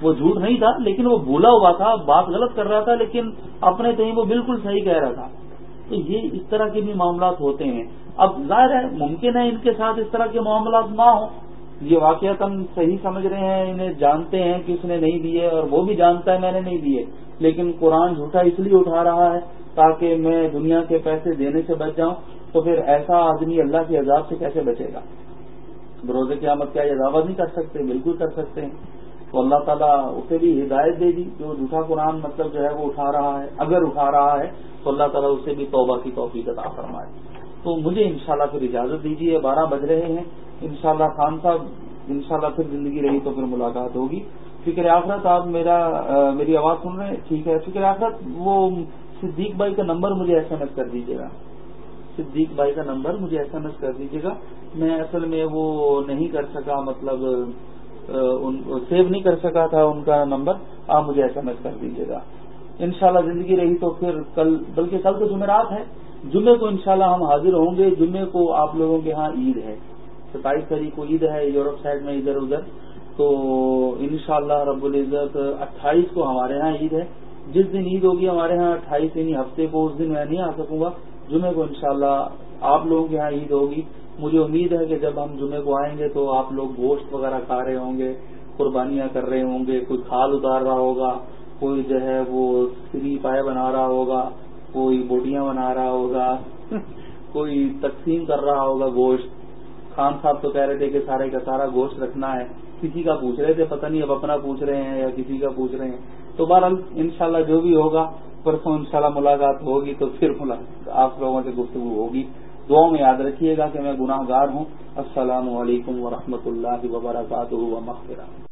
وہ جھوٹ نہیں تھا، لیکن وہ بھولا ہوا تھا، بات غلط کر رہا تھا، لیکن اپنے کہیں وہ بالکل صحیح کہہ رہا تھا۔ تو یہ اس طرح کے بھی معاملات ہوتے ہیں۔ اب ظاہر ہے، ممکن ہے ان کے ساتھ اس طرح کے معاملات نہ ہوں۔ یہ واقعات ہم صحیح سمجھ رہے ہیں، انہیں جانتے ہیں کہ اس نے نہیں دیے، اور وہ بھی جانتا ہے میں نے نہیں دیے۔ لیکن قرآن جھوٹا اس لیے اٹھا رہا ہے تاکہ میں دنیا کے پیسے دینے سے بچ جاؤں، تو پھر ایسا آدمی اللہ کے عذاب سے کیسے بچے گا؟ بروز قیامت کیا یہ دعوت نہیں کر سکتے، بالکل کر سکتے ہیں۔ تو اللہ تعالیٰ اسے بھی ہدایت دے دی جو جھوٹا قرآن مطلب جو ہے وہ اٹھا رہا ہے، اگر اٹھا رہا ہے، تو اللہ تعالیٰ اسے بھی توبہ کی توفیق عطا فرمائے۔ تو مجھے انشاءاللہ پھر اجازت دیجیے، بارہ بج رہے ہیں۔ انشاءاللہ خان صاحب، انشاءاللہ پھر زندگی رہی تو پھر ملاقات ہوگی۔ فکر آخرت، آپ میرا میری آواز سن رہے ہیں؟ ٹھیک ہے۔ فکر آخرت، وہ صدیق بھائی کا نمبر مجھے ایس ایم ایس کر دیجیے گا۔ صدیق بھائی کا نمبر مجھے ایس ایم ایس کر دیجیے گا۔ میں اصل میں وہ نہیں کر سکا مطلب سیو نہیں کر سکا تھا ان کا نمبر، آپ مجھے ایس ایم ایس کر دیجیے گا۔ انشاءاللہ زندگی رہی تو پھر کل، بلکہ کل تو جمعرات ہے۔ جمعے کو انشاءاللہ ہم حاضر ہوں گے۔ جمعے کو آپ لوگوں کے ہاں عید ہے۔ ستائیس تاریخ کو عید ہے یورپ سائڈ میں ادھر ادھر۔ تو انشاءاللہ رب العزت اٹھائیس کو ہمارے ہاں عید ہے۔ جس دن عید ہوگی ہمارے ہاں اٹھائیس یعنی ہفتے کو، اس دن میں نہیں آ سکوں گا۔ جمعے کو انشاءاللہ آپ لوگوں کے ہاں عید ہوگی۔ مجھے امید ہے کہ جب ہم جمعے کو آئیں گے تو آپ لوگ گوشت وغیرہ کھا رہے ہوں گے، قربانیاں کر رہے ہوں گے، کوئی کھال اتار رہا ہوگا، کوئی جو ہے وہ سری پائے بنا رہا ہوگا، کوئی بوٹیاں بنا رہا ہوگا، کوئی تقسیم کر رہا ہوگا گوشت۔ خان صاحب تو کہہ رہے تھے کہ سارے کا سارا گوشت رکھنا ہے۔ کسی کا پوچھ رہے تھے، پتہ نہیں اب اپنا پوچھ رہے ہیں یا کسی کا پوچھ رہے ہیں۔ تو بہرحال انشاءاللہ جو بھی ہوگا، پرسوں انشاءاللہ ملاقات ہوگی تو پھر آپ لوگوں سے گفتگو ہوگی۔ دعاؤں میں یاد رکھیے گا کہ میں گناہ گار ہوں۔ السلام علیکم ورحمۃ اللہ وبرکاتہ